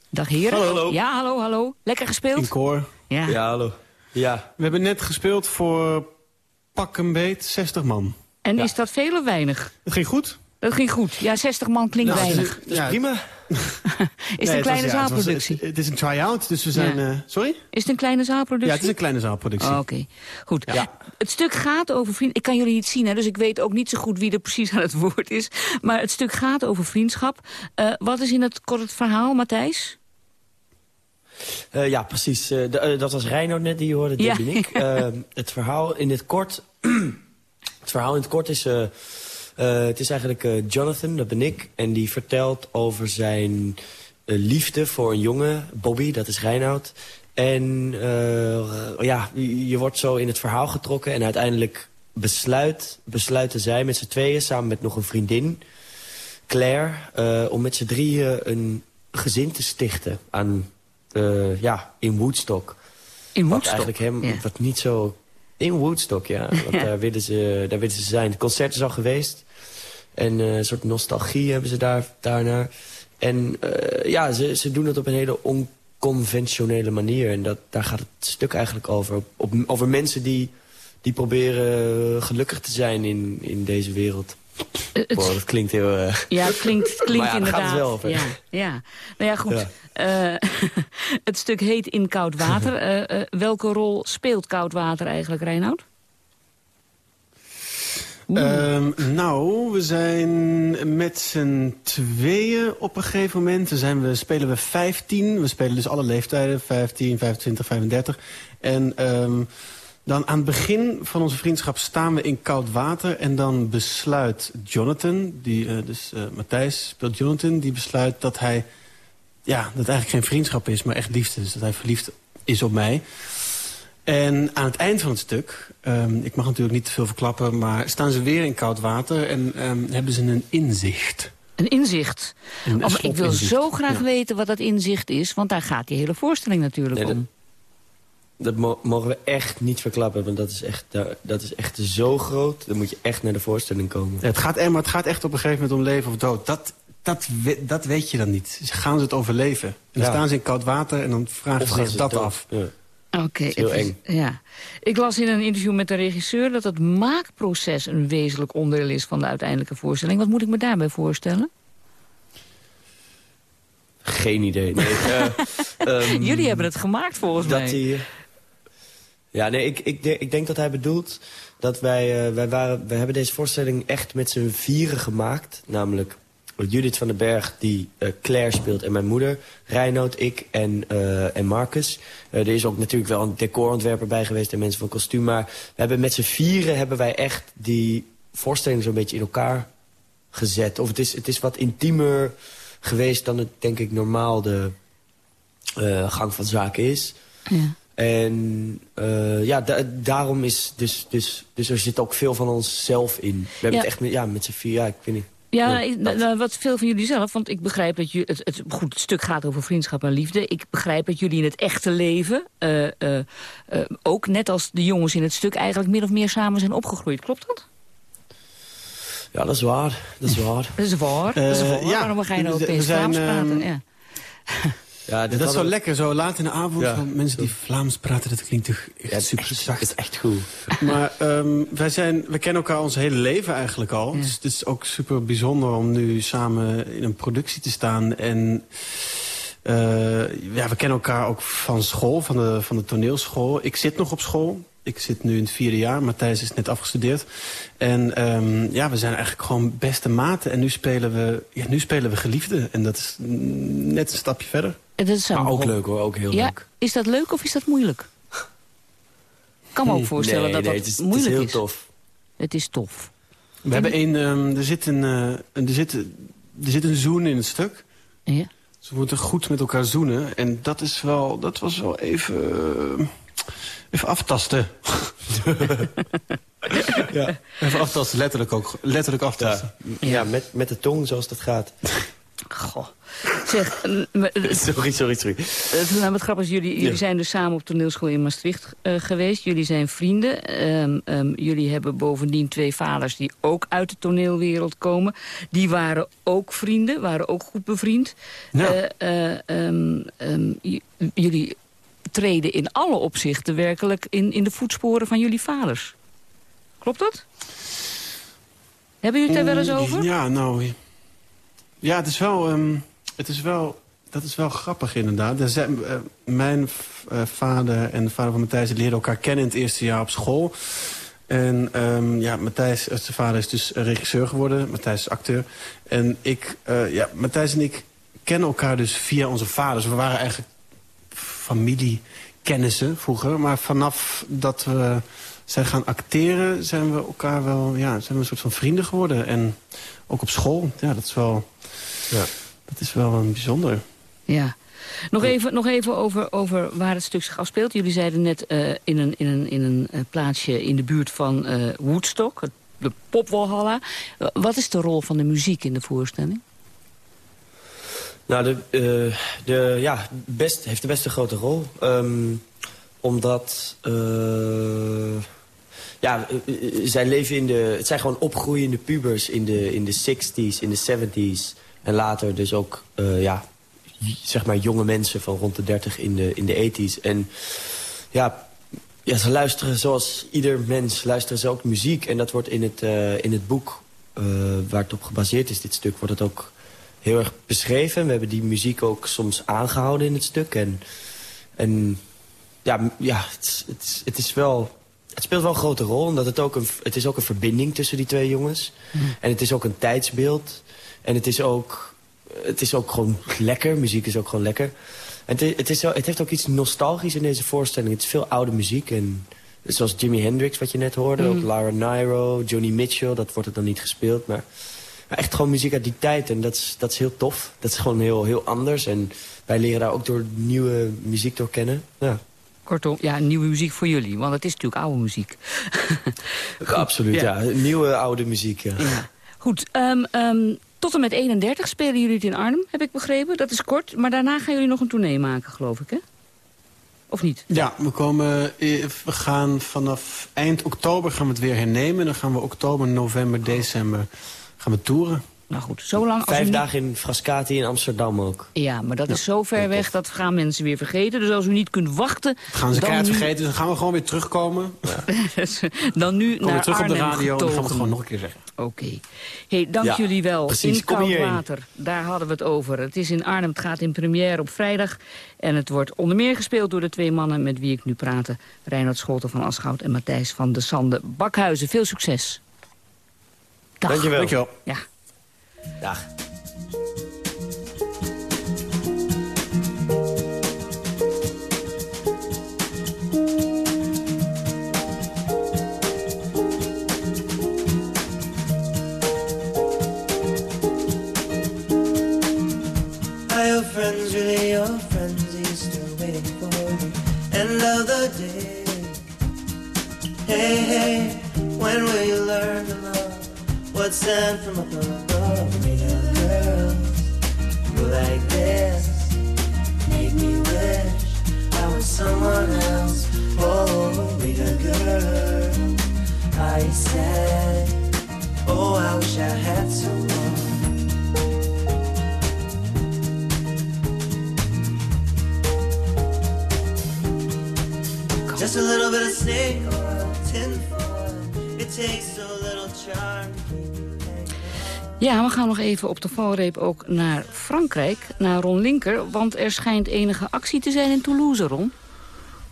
Dag heren. Hallo, hallo. Ja, hallo, hallo. Lekker gespeeld? In koor. Ja. ja, hallo. Ja. We hebben net gespeeld voor pak een beet 60 man. En Ja. is dat veel of weinig? Het ging goed. Dat ging goed. Ja, 60 man klinkt Nou, weinig. het is- ja, prima. Is het een kleine zaalproductie? Het, is een try-out, dus we zijn... Ja. eh, sorry? Is het een kleine zaalproductie? Ja, het is een kleine zaalproductie. Oh, Oké, goed. Het stuk gaat over vriend. Ik kan jullie niet zien, hè, dus ik weet ook niet zo goed wie er precies aan het woord is. Maar het stuk gaat over vriendschap. Eh, wat is in het kort verhaal, Matthijs? Eh, ja, precies. Dat was Reinoud net die je hoorde, dit Ja. ben ik. Het verhaal in het kort... het verhaal in het kort is... eh, eh, het is eigenlijk eh, Jonathan, dat ben ik. En die vertelt over zijn liefde voor een jongen, Bobby, dat is Reinoud. En ja, je, wordt zo in het verhaal getrokken. En uiteindelijk besluit, besluiten zij met z'n tweeën... samen met nog een vriendin, Claire... om met z'n drieën een gezin te stichten aan, ja, in Woodstock. In Wat Woodstock? eigenlijk hem, Ja. wat niet zo... In Woodstock, ja. Want Ja. Daar, willen ze, daar willen ze zijn. Het concert is al geweest. En eh, een soort nostalgie hebben ze daar, daarnaar. En eh, ja, ze, ze doen het op een hele onconventionele manier. En dat, daar gaat het stuk eigenlijk over. Op, over mensen die, die proberen gelukkig te zijn in, in deze wereld. Het- Boah, dat klinkt heel... eh, Ja, het klinkt, het klinkt maar ja, daar inderdaad. gaat het wel over. Ja, ja. Nou ja, goed. Ja. Eh, het stuk heet In Koud Water. Eh, eh, welke rol speelt koud water eigenlijk, Reinoud? Ehm, nou, we zijn met z'n tweeën op een gegeven moment. Dan zijn we, spelen we 15. We spelen dus alle leeftijden, 15, 25, 35. En ehm, dan aan het begin van onze vriendschap staan we in koud water... en dan besluit Jonathan, die, uh, dus uh, Matthijs speelt Jonathan... die besluit dat hij, ja, dat eigenlijk geen vriendschap is, maar echt liefde. Dus dat hij verliefd is op mij... En aan het eind van het stuk, um, ik mag natuurlijk niet te veel verklappen... maar staan ze weer in koud water en um, hebben ze een inzicht. Een inzicht? Een, oh, ik wil zo graag ja. weten wat dat inzicht is... want daar gaat die hele voorstelling natuurlijk nee, om. Dat, mogen we echt niet verklappen, want dat is, echt, dat is echt zo groot. Dan moet je echt naar de voorstelling komen. Ja, het, gaat, maar het gaat echt op een gegeven moment om leven of dood. Dat, dat, dat weet je dan niet. Gaan ze het overleven? En dan ja. staan ze in koud water en dan vragen ze zich dat dood. af. Ja. Oké, okay, ja. Ik las in een interview met de regisseur dat het maakproces een wezenlijk onderdeel is van de uiteindelijke voorstelling. Wat moet ik me daarbij voorstellen? Geen idee. Nee, uh, um, Jullie hebben het gemaakt volgens dat mij. Die, ja, nee, ik, ik, ik denk dat hij bedoelt dat wij, uh, wij, waren, wij hebben deze voorstelling echt met z'n vieren gemaakt. Namelijk Judith van den Berg, die uh, Claire speelt, en mijn moeder. Reinoud, ik en, uh, en Marcus. Er is ook natuurlijk wel een decorontwerper bij geweest en mensen van kostuum. Maar we hebben met z'n vieren hebben wij echt die voorstelling zo'n beetje in elkaar gezet. Of het is, het is wat intiemer geweest dan het, denk ik, normaal de gang van zaken is. Ja. En uh, ja, da daarom is dus, dus, dus er zit ook veel van onszelf in. We hebben Ja. het echt met, ja, met z'n vier, ja, ik weet niet. Ja, Ja, wat veel van jullie zelf. Want ik begrijp dat je, het, het, goed, het stuk gaat over vriendschap en liefde. Ik begrijp dat jullie in het echte leven... eh, eh, eh, ook net als de jongens in het stuk... eigenlijk min of meer samen zijn opgegroeid. Klopt dat? Ja, dat is waar. Dat is waar. Dat is waar. dat is Eh, waar. ja. Waarom ga je nou opeens Vlaams praten? ehm, Ja. Ja, dat is zo lekker, zo laat in de avond. Ja. van mensen die Vlaams praten, dat klinkt toch echt Ja, super zacht. Het is echt goed. Maar um, wij, zijn, we kennen elkaar ons hele leven eigenlijk al. Dus het is ook super bijzonder om nu samen in een productie te staan. En uh, ja, we kennen elkaar ook van school, van de, van de toneelschool. Ik zit nog op school. Ik zit nu in het vierde jaar. Matthijs is net afgestudeerd. En um, ja, we zijn eigenlijk gewoon beste maten. En nu spelen we, ja, nu spelen we geliefden. En dat is mm, net een stapje verder. Dat is Maar ook leuk hoor, ook heel ja, leuk. Is dat leuk of is dat moeilijk? Ik kan me ook voorstellen nee, dat nee, dat het is, moeilijk het is heel is. tof. Het is tof. We hebben een, um, er, zit een, uh, er, zit, er zit een zoen in het stuk. Ja. Ze moeten goed met elkaar zoenen. En dat, is wel, dat was wel even, uh, even aftasten. ja. Even aftasten, letterlijk ook. Letterlijk aftasten. Ja, ja met, met de tong zoals dat gaat. Goh. Zeg, eh, eh, sorry, sorry, sorry. Het nou, wat grappig is, jullie, jullie Ja. zijn dus samen op toneelschool in Maastricht eh, geweest. Jullie zijn vrienden. Ehm, ehm, jullie hebben bovendien twee vaders die ook uit de toneelwereld komen. Die waren ook vrienden, waren ook goed bevriend. Ja. Eh, eh, ehm, jullie treden in alle opzichten werkelijk in, in de voetsporen van jullie vaders. Klopt dat? Hebben jullie het daar wel eens over? Ja, nou... Ja, het is wel... Um, het is wel dat is wel grappig inderdaad. Er uh, mijn uh, vader en de vader van Matthijs leerden elkaar kennen in het eerste jaar op school. En um, ja, Matthijs, zijn vader is dus regisseur geworden. Matthijs is acteur. En ik, ja, Matthijs en ik kennen elkaar dus via onze vaders. We waren eigenlijk familiekennissen vroeger. Maar vanaf dat we zijn gaan acteren, zijn we elkaar wel, ja, zijn we een soort van vrienden geworden. En ook op school, ja, dat is wel, ja. dat is wel een bijzonder. Ja. Nog even, nog even over, over waar het stuk zich afspeelt. Jullie zeiden net uh, in een, in een, in een uh, plaatsje in de buurt van uh, Woodstock, de Popwalhalla. wat is de rol van de muziek in de voorstelling? Nou, de, uh, de, ja, best, heeft de beste grote rol. Um, omdat... Uh, ja, zij leven in de... Het zijn gewoon opgroeiende pubers in de, in de 60s, in de 70s. En later dus ook, uh, ja, zeg maar jonge mensen van rond de 30 in de, in de 80s. En ja, ja, ze luisteren zoals ieder mens, luisteren ze ook muziek. En dat wordt in het, uh, in het boek uh, waar het op gebaseerd is, dit stuk, wordt het ook heel erg beschreven. We hebben die muziek ook soms aangehouden in het stuk. En, en ja, ja het, het, het is wel het speelt wel een grote rol, omdat het ook een, het is ook een verbinding tussen die twee jongens. En het is ook een tijdsbeeld. En het is ook, het is ook gewoon lekker. Muziek is ook gewoon lekker. En het, het, is zo, het heeft ook iets nostalgisch in deze voorstelling. Het is veel oude muziek. En zoals Jimi Hendrix, wat je net hoorde. Mm. Ook Lara Nairo, Johnny Mitchell. Dat wordt het dan niet gespeeld. Maar, maar echt gewoon muziek uit die tijd. En dat is, dat is heel tof. Dat is gewoon heel, heel anders. En wij leren daar ook door nieuwe muziek door kennen. Ja. Kortom, ja, nieuwe muziek voor jullie, want het is natuurlijk oude muziek. Absoluut, ja. Nieuwe, oude muziek, ja. Goed, ehm, ehm, tot en met 31 spelen jullie het in Arnhem, heb ik begrepen. Dat is kort, maar daarna gaan jullie nog een tournee maken, geloof ik, hè? Of niet? Ja, we, komen, eh, we gaan vanaf eind oktober gaan we het weer hernemen. Dan gaan we oktober, november, december gaan we toeren. Nou goed, zo lang als Vijf u niet- dagen in Frascati in Amsterdam ook. Ja, maar dat is zo ver weg, dat gaan mensen weer vergeten. Dus als u niet kunt wachten... Gaan ze keihard nu- vergeten, dan gaan we gewoon weer terugkomen. dan nu naar terug op de Arnhem radio en dan gaan we het getogen. gewoon nog een keer zeggen. Oké. Hey, dank Ja, jullie wel. precies. In Kom koud water, daar hadden we het over. Het is in Arnhem, het gaat in première op vrijdag. En het wordt onder meer gespeeld door de twee mannen met wie ik nu praat. Reinhard Scholten van Aschhout en Matthijs van de Sande Bakhuizen. Veel succes. Dag. Dankjewel. Dankjewel. Ja. Dag. Friends really your friends? You still waiting for end of the day? Hey, hey, when will you learn to love what's from up like this make me wish I was someone else. Oh, girl. I said, oh, I wish I had someone. Just a little bit of snake oil, tin foil. It takes so little charm. Ja, we gaan nog even op de valreep ook naar Frankrijk, naar Ron Linker. Want er schijnt enige actie te zijn in Toulouse, Ron.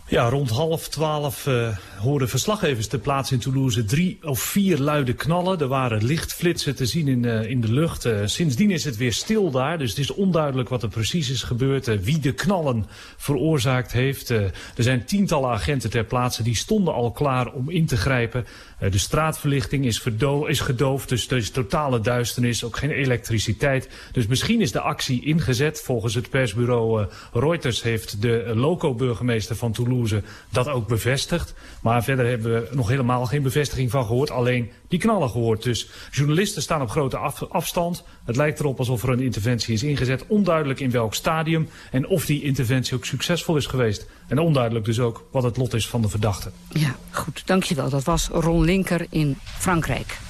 Ja, rond half twaalf uh, hoorden verslaggevers ter plaatse in Toulouse drie of vier luide knallen. Er waren lichtflitsen te zien in, uh, in de lucht. Uh, sindsdien is het weer stil daar, dus het is onduidelijk wat er precies is gebeurd. wie de knallen veroorzaakt heeft. er zijn tientallen agenten ter plaatse die stonden al klaar om in te grijpen. de straatverlichting is, is gedoofd, dus er is totale duisternis, ook geen elektriciteit. Dus misschien is de actie ingezet. Volgens het persbureau Reuters heeft de loco-burgemeester van Toulouse dat ook bevestigd. Maar verder hebben we nog helemaal geen bevestiging van gehoord. Alleen die knallen gehoord. Dus journalisten staan op grote af afstand. Het lijkt erop alsof er een interventie is ingezet. Onduidelijk in welk stadium. En of die interventie ook succesvol is geweest. En onduidelijk dus ook wat het lot is van de verdachte. Ja, goed. Dankjewel. Dat was Ron Linker in Frankrijk.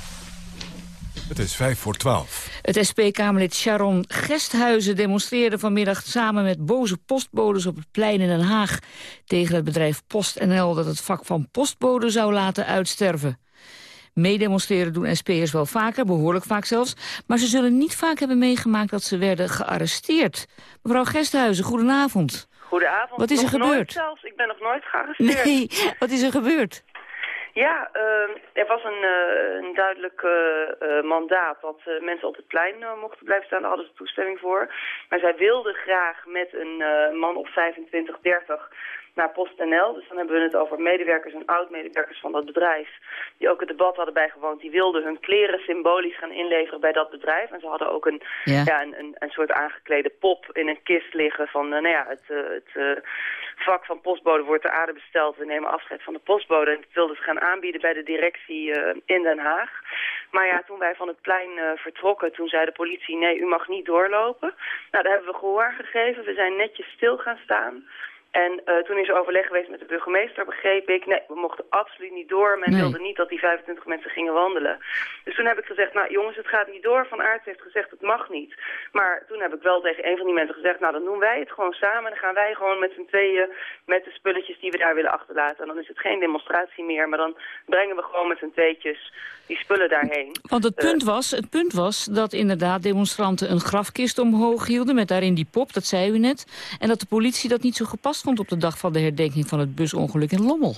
Het is vijf voor twaalf. Het SP-Kamerlid Sharon Gesthuizen demonstreerde vanmiddag samen met boze postbodes op het plein in Den Haag tegen het bedrijf PostNL dat het vak van postbode zou laten uitsterven. Meedemonstreren doen SP'ers wel vaker, behoorlijk vaak zelfs. Maar ze zullen niet vaak hebben meegemaakt dat ze werden gearresteerd. Mevrouw Gesthuizen, goedenavond. Goedenavond. Wat is er Nog gebeurd? Nooit zelfs. Ik ben nog nooit gearresteerd. Nee, wat is er gebeurd? Ja, uh, er was een, uh, een duidelijk uh, mandaat dat mensen op het plein mochten blijven staan. Daar hadden ze toestemming voor. Maar zij wilden graag met een man op 25, 30 naar PostNL. Dus dan hebben we het over medewerkers en oud-medewerkers van dat bedrijf. Die ook het debat hadden bijgewoond. Die wilden hun kleren symbolisch gaan inleveren bij dat bedrijf. En ze hadden ook een, ja. ja een, een, een, soort aangeklede pop in een kist liggen. Van nou ja, het, het vak van postbode wordt ter aarde besteld. We nemen afscheid van de postbode. En dat wilden ze gaan aanbieden bij de directie in Den Haag. Maar ja, toen wij van het plein vertrokken, toen zei de politie... nee, u mag niet doorlopen. Nou, daar hebben we gehoor gegeven. We zijn netjes stil gaan staan... En uh, toen is er overleg geweest met de burgemeester, begreep ik, nee, we mochten absoluut niet door. Men Nee. wilde niet dat die 25 mensen gingen wandelen. Dus toen heb ik gezegd, nou jongens, het gaat niet door. Van Aert heeft gezegd, het mag niet. Maar toen heb ik wel tegen een van die mensen gezegd, nou dan doen wij het gewoon samen. Dan gaan wij gewoon met z'n tweeën met de spulletjes die we daar willen achterlaten. En dan is het geen demonstratie meer, maar dan brengen we gewoon met z'n tweetjes die spullen daarheen. Want het Eh, punt, was, het punt was dat inderdaad demonstranten een grafkist omhoog hielden... met daarin die pop, dat zei u net. En dat de politie dat niet zo gepast vond op de dag van de herdenking van het busongeluk in Lommel.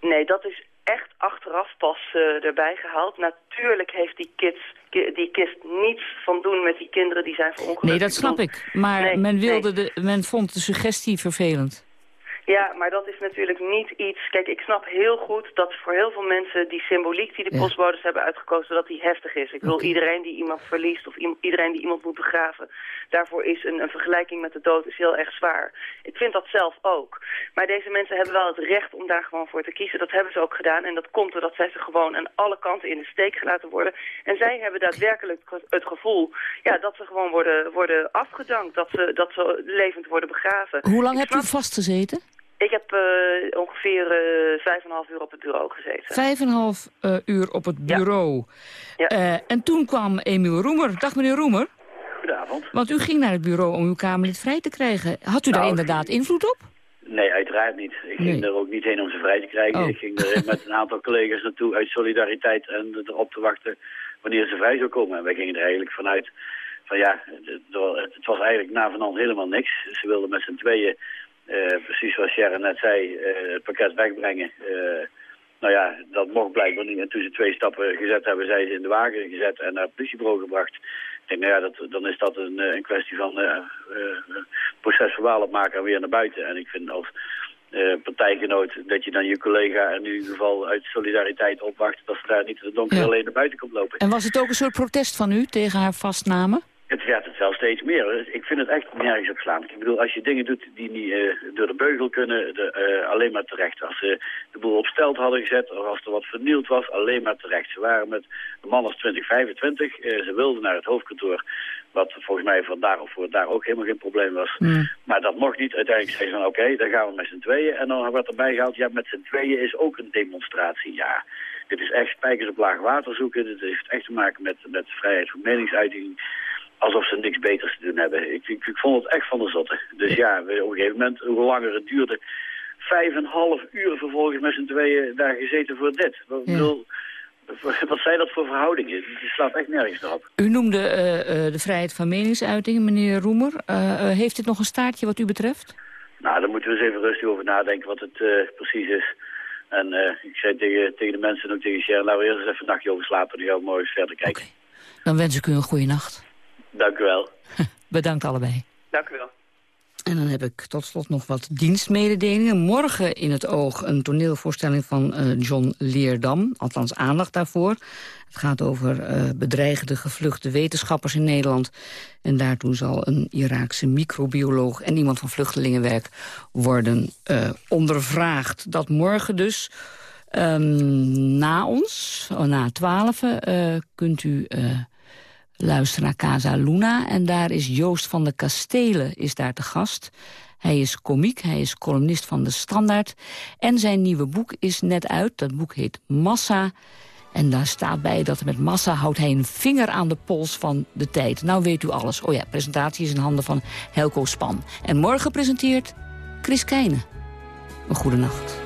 Nee, dat is echt achteraf pas uh, erbij gehaald. Natuurlijk heeft die, kids, die kist niets van doen met die kinderen die zijn verongelukt. Nee, dat snap ik. Maar men, wilde de, men vond de suggestie vervelend. Ja, maar dat is natuurlijk niet iets... Kijk, ik snap heel goed dat voor heel veel mensen die symboliek die de ja. postbodes hebben uitgekozen, dat die heftig is. Ik bedoel, iedereen die iemand verliest of iedereen die iemand moet begraven, daarvoor is een, een vergelijking met de dood is heel erg zwaar. Ik vind dat zelf ook. Maar deze mensen hebben wel het recht om daar gewoon voor te kiezen. Dat hebben ze ook gedaan en dat komt doordat zij ze gewoon aan alle kanten in de steek gelaten worden. En zij hebben daadwerkelijk het gevoel ja, dat ze gewoon worden, worden afgedankt, dat ze, dat ze levend worden begraven. Hoe lang heb je vastgezeten? Ik heb uh, ongeveer uh, vijf en half uur op het bureau gezeten. Vijf en half uh, uur op het bureau. Ja. ja. en toen kwam Emiel Roemer. Dag meneer Roemer. Goedenavond. Want u ging naar het bureau om uw Kamerlid vrij te krijgen. Had u nou, daar inderdaad invloed op? Nee, uiteraard niet. Ik nee. ging er ook niet heen om ze vrij te krijgen. Oh. Ik ging er met een aantal collega's naartoe uit solidariteit en erop te wachten wanneer ze vrij zou komen. En wij gingen er eigenlijk vanuit van ja, het, was eigenlijk na van helemaal niks. Ze wilden met z'n tweeën uh, precies zoals Sharon net zei, uh, het pakket wegbrengen. Uh, nou ja, dat mocht blijkbaar niet. En toen ze twee stappen gezet hebben, zijn ze in de wagen gezet en naar het politiebureau gebracht. Ik denk, nou ja, dat, dan is dat een, een kwestie van procesverbaal opmaken en weer naar buiten. En ik vind als partijgenoot dat je dan je collega in ieder geval uit solidariteit opwacht... dat ze daar niet in de donker ja. alleen naar buiten komt lopen. En was het ook een soort protest van u tegen haar vastname? Het gaat het wel steeds meer. Ik vind het echt nergens op slaan. Ik bedoel, als je dingen doet die niet uh, door de beugel kunnen, de, uh, alleen maar terecht. Als ze de boel op stelt hadden gezet, of als er wat vernield was, alleen maar terecht. Ze waren met een man als 2025. Uh, ze wilden naar het hoofdkantoor, wat volgens mij van daar of voor daar ook helemaal geen probleem was. Mm. Maar dat mocht niet. Uiteindelijk zei ze van, oké, okay, dan gaan we met z'n tweeën. En dan werd erbij gehaald, ja, met z'n tweeën is ook een demonstratie. Ja, dit is echt spijkers op laag water zoeken. Dit heeft echt te maken met, met vrijheid van meningsuiting alsof ze niks beters te doen hebben. Ik, ik, ik vond het echt van de zotte. Dus ja, op een gegeven moment, hoe langer het duurde... vijf en een half uur vervolgens met z'n tweeën daar gezeten voor dit. Ja. Bedoel, wat zijn dat voor verhoudingen? Het slaat echt nergens erop. U noemde uh, uh, de vrijheid van meningsuiting, meneer Roemer. Uh, heeft dit nog een staartje wat u betreft? Nou, daar moeten we eens even rustig over nadenken wat het precies is. En ik zei tegen, tegen de mensen en ook tegen Sharon, laten we eerst eens even een nachtje over slapen. Dan gaan we mooi verder kijken. Okay. Dan wens ik u een goede nacht. Dank u wel. Bedankt allebei. Dank u wel. En dan heb ik tot slot nog wat dienstmededelingen. Morgen in het oog een toneelvoorstelling van uh, John Leerdam. Althans aandacht daarvoor. Het gaat over uh, bedreigde gevluchte wetenschappers in Nederland. En daartoe zal een Iraakse microbioloog en iemand van vluchtelingenwerk worden uh, ondervraagd. Dat morgen dus. Um, na ons, oh, na twaalf, kunt u luisteren naar Casa Luna. En daar is Joost van de Kastelen is daar te gast. Hij is komiek, hij is columnist van De Standaard. En zijn nieuwe boek is net uit. Dat boek heet Massa. En daar staat bij dat met massa houdt hij een vinger aan de pols van de tijd. Nou weet u alles. Oh ja, presentatie is in handen van Helco Span. En morgen presenteert Chris Keijnen. Een goede nacht.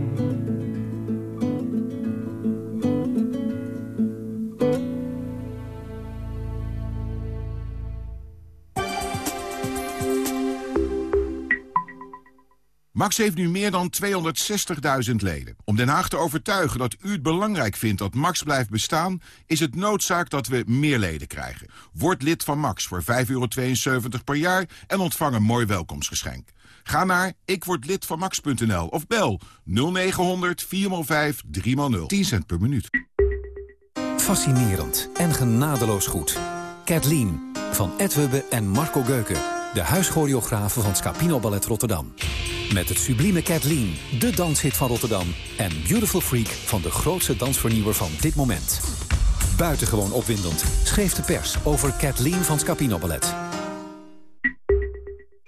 Max heeft nu meer dan 260.000 leden. Om Den Haag te overtuigen dat u het belangrijk vindt dat Max blijft bestaan... is het noodzaak dat we meer leden krijgen. Word lid van Max voor 5,72 per jaar en ontvang een mooi welkomstgeschenk. Ga naar ikwordlidvanmax.nl of bel 0900 4x5 3x0. 10 cent per minuut. Fascinerend en genadeloos goed. Kathleen van Edwebbe en Marco Geuken. De huischoreografen van Scapino Ballet Rotterdam. Met het sublieme Kathleen, de danshit van Rotterdam. En Beautiful Freak van de grootste dansvernieuwer van dit moment. Buitengewoon opwindend schreef de pers over Kathleen van Scapino Ballet.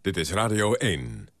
Dit is Radio 1.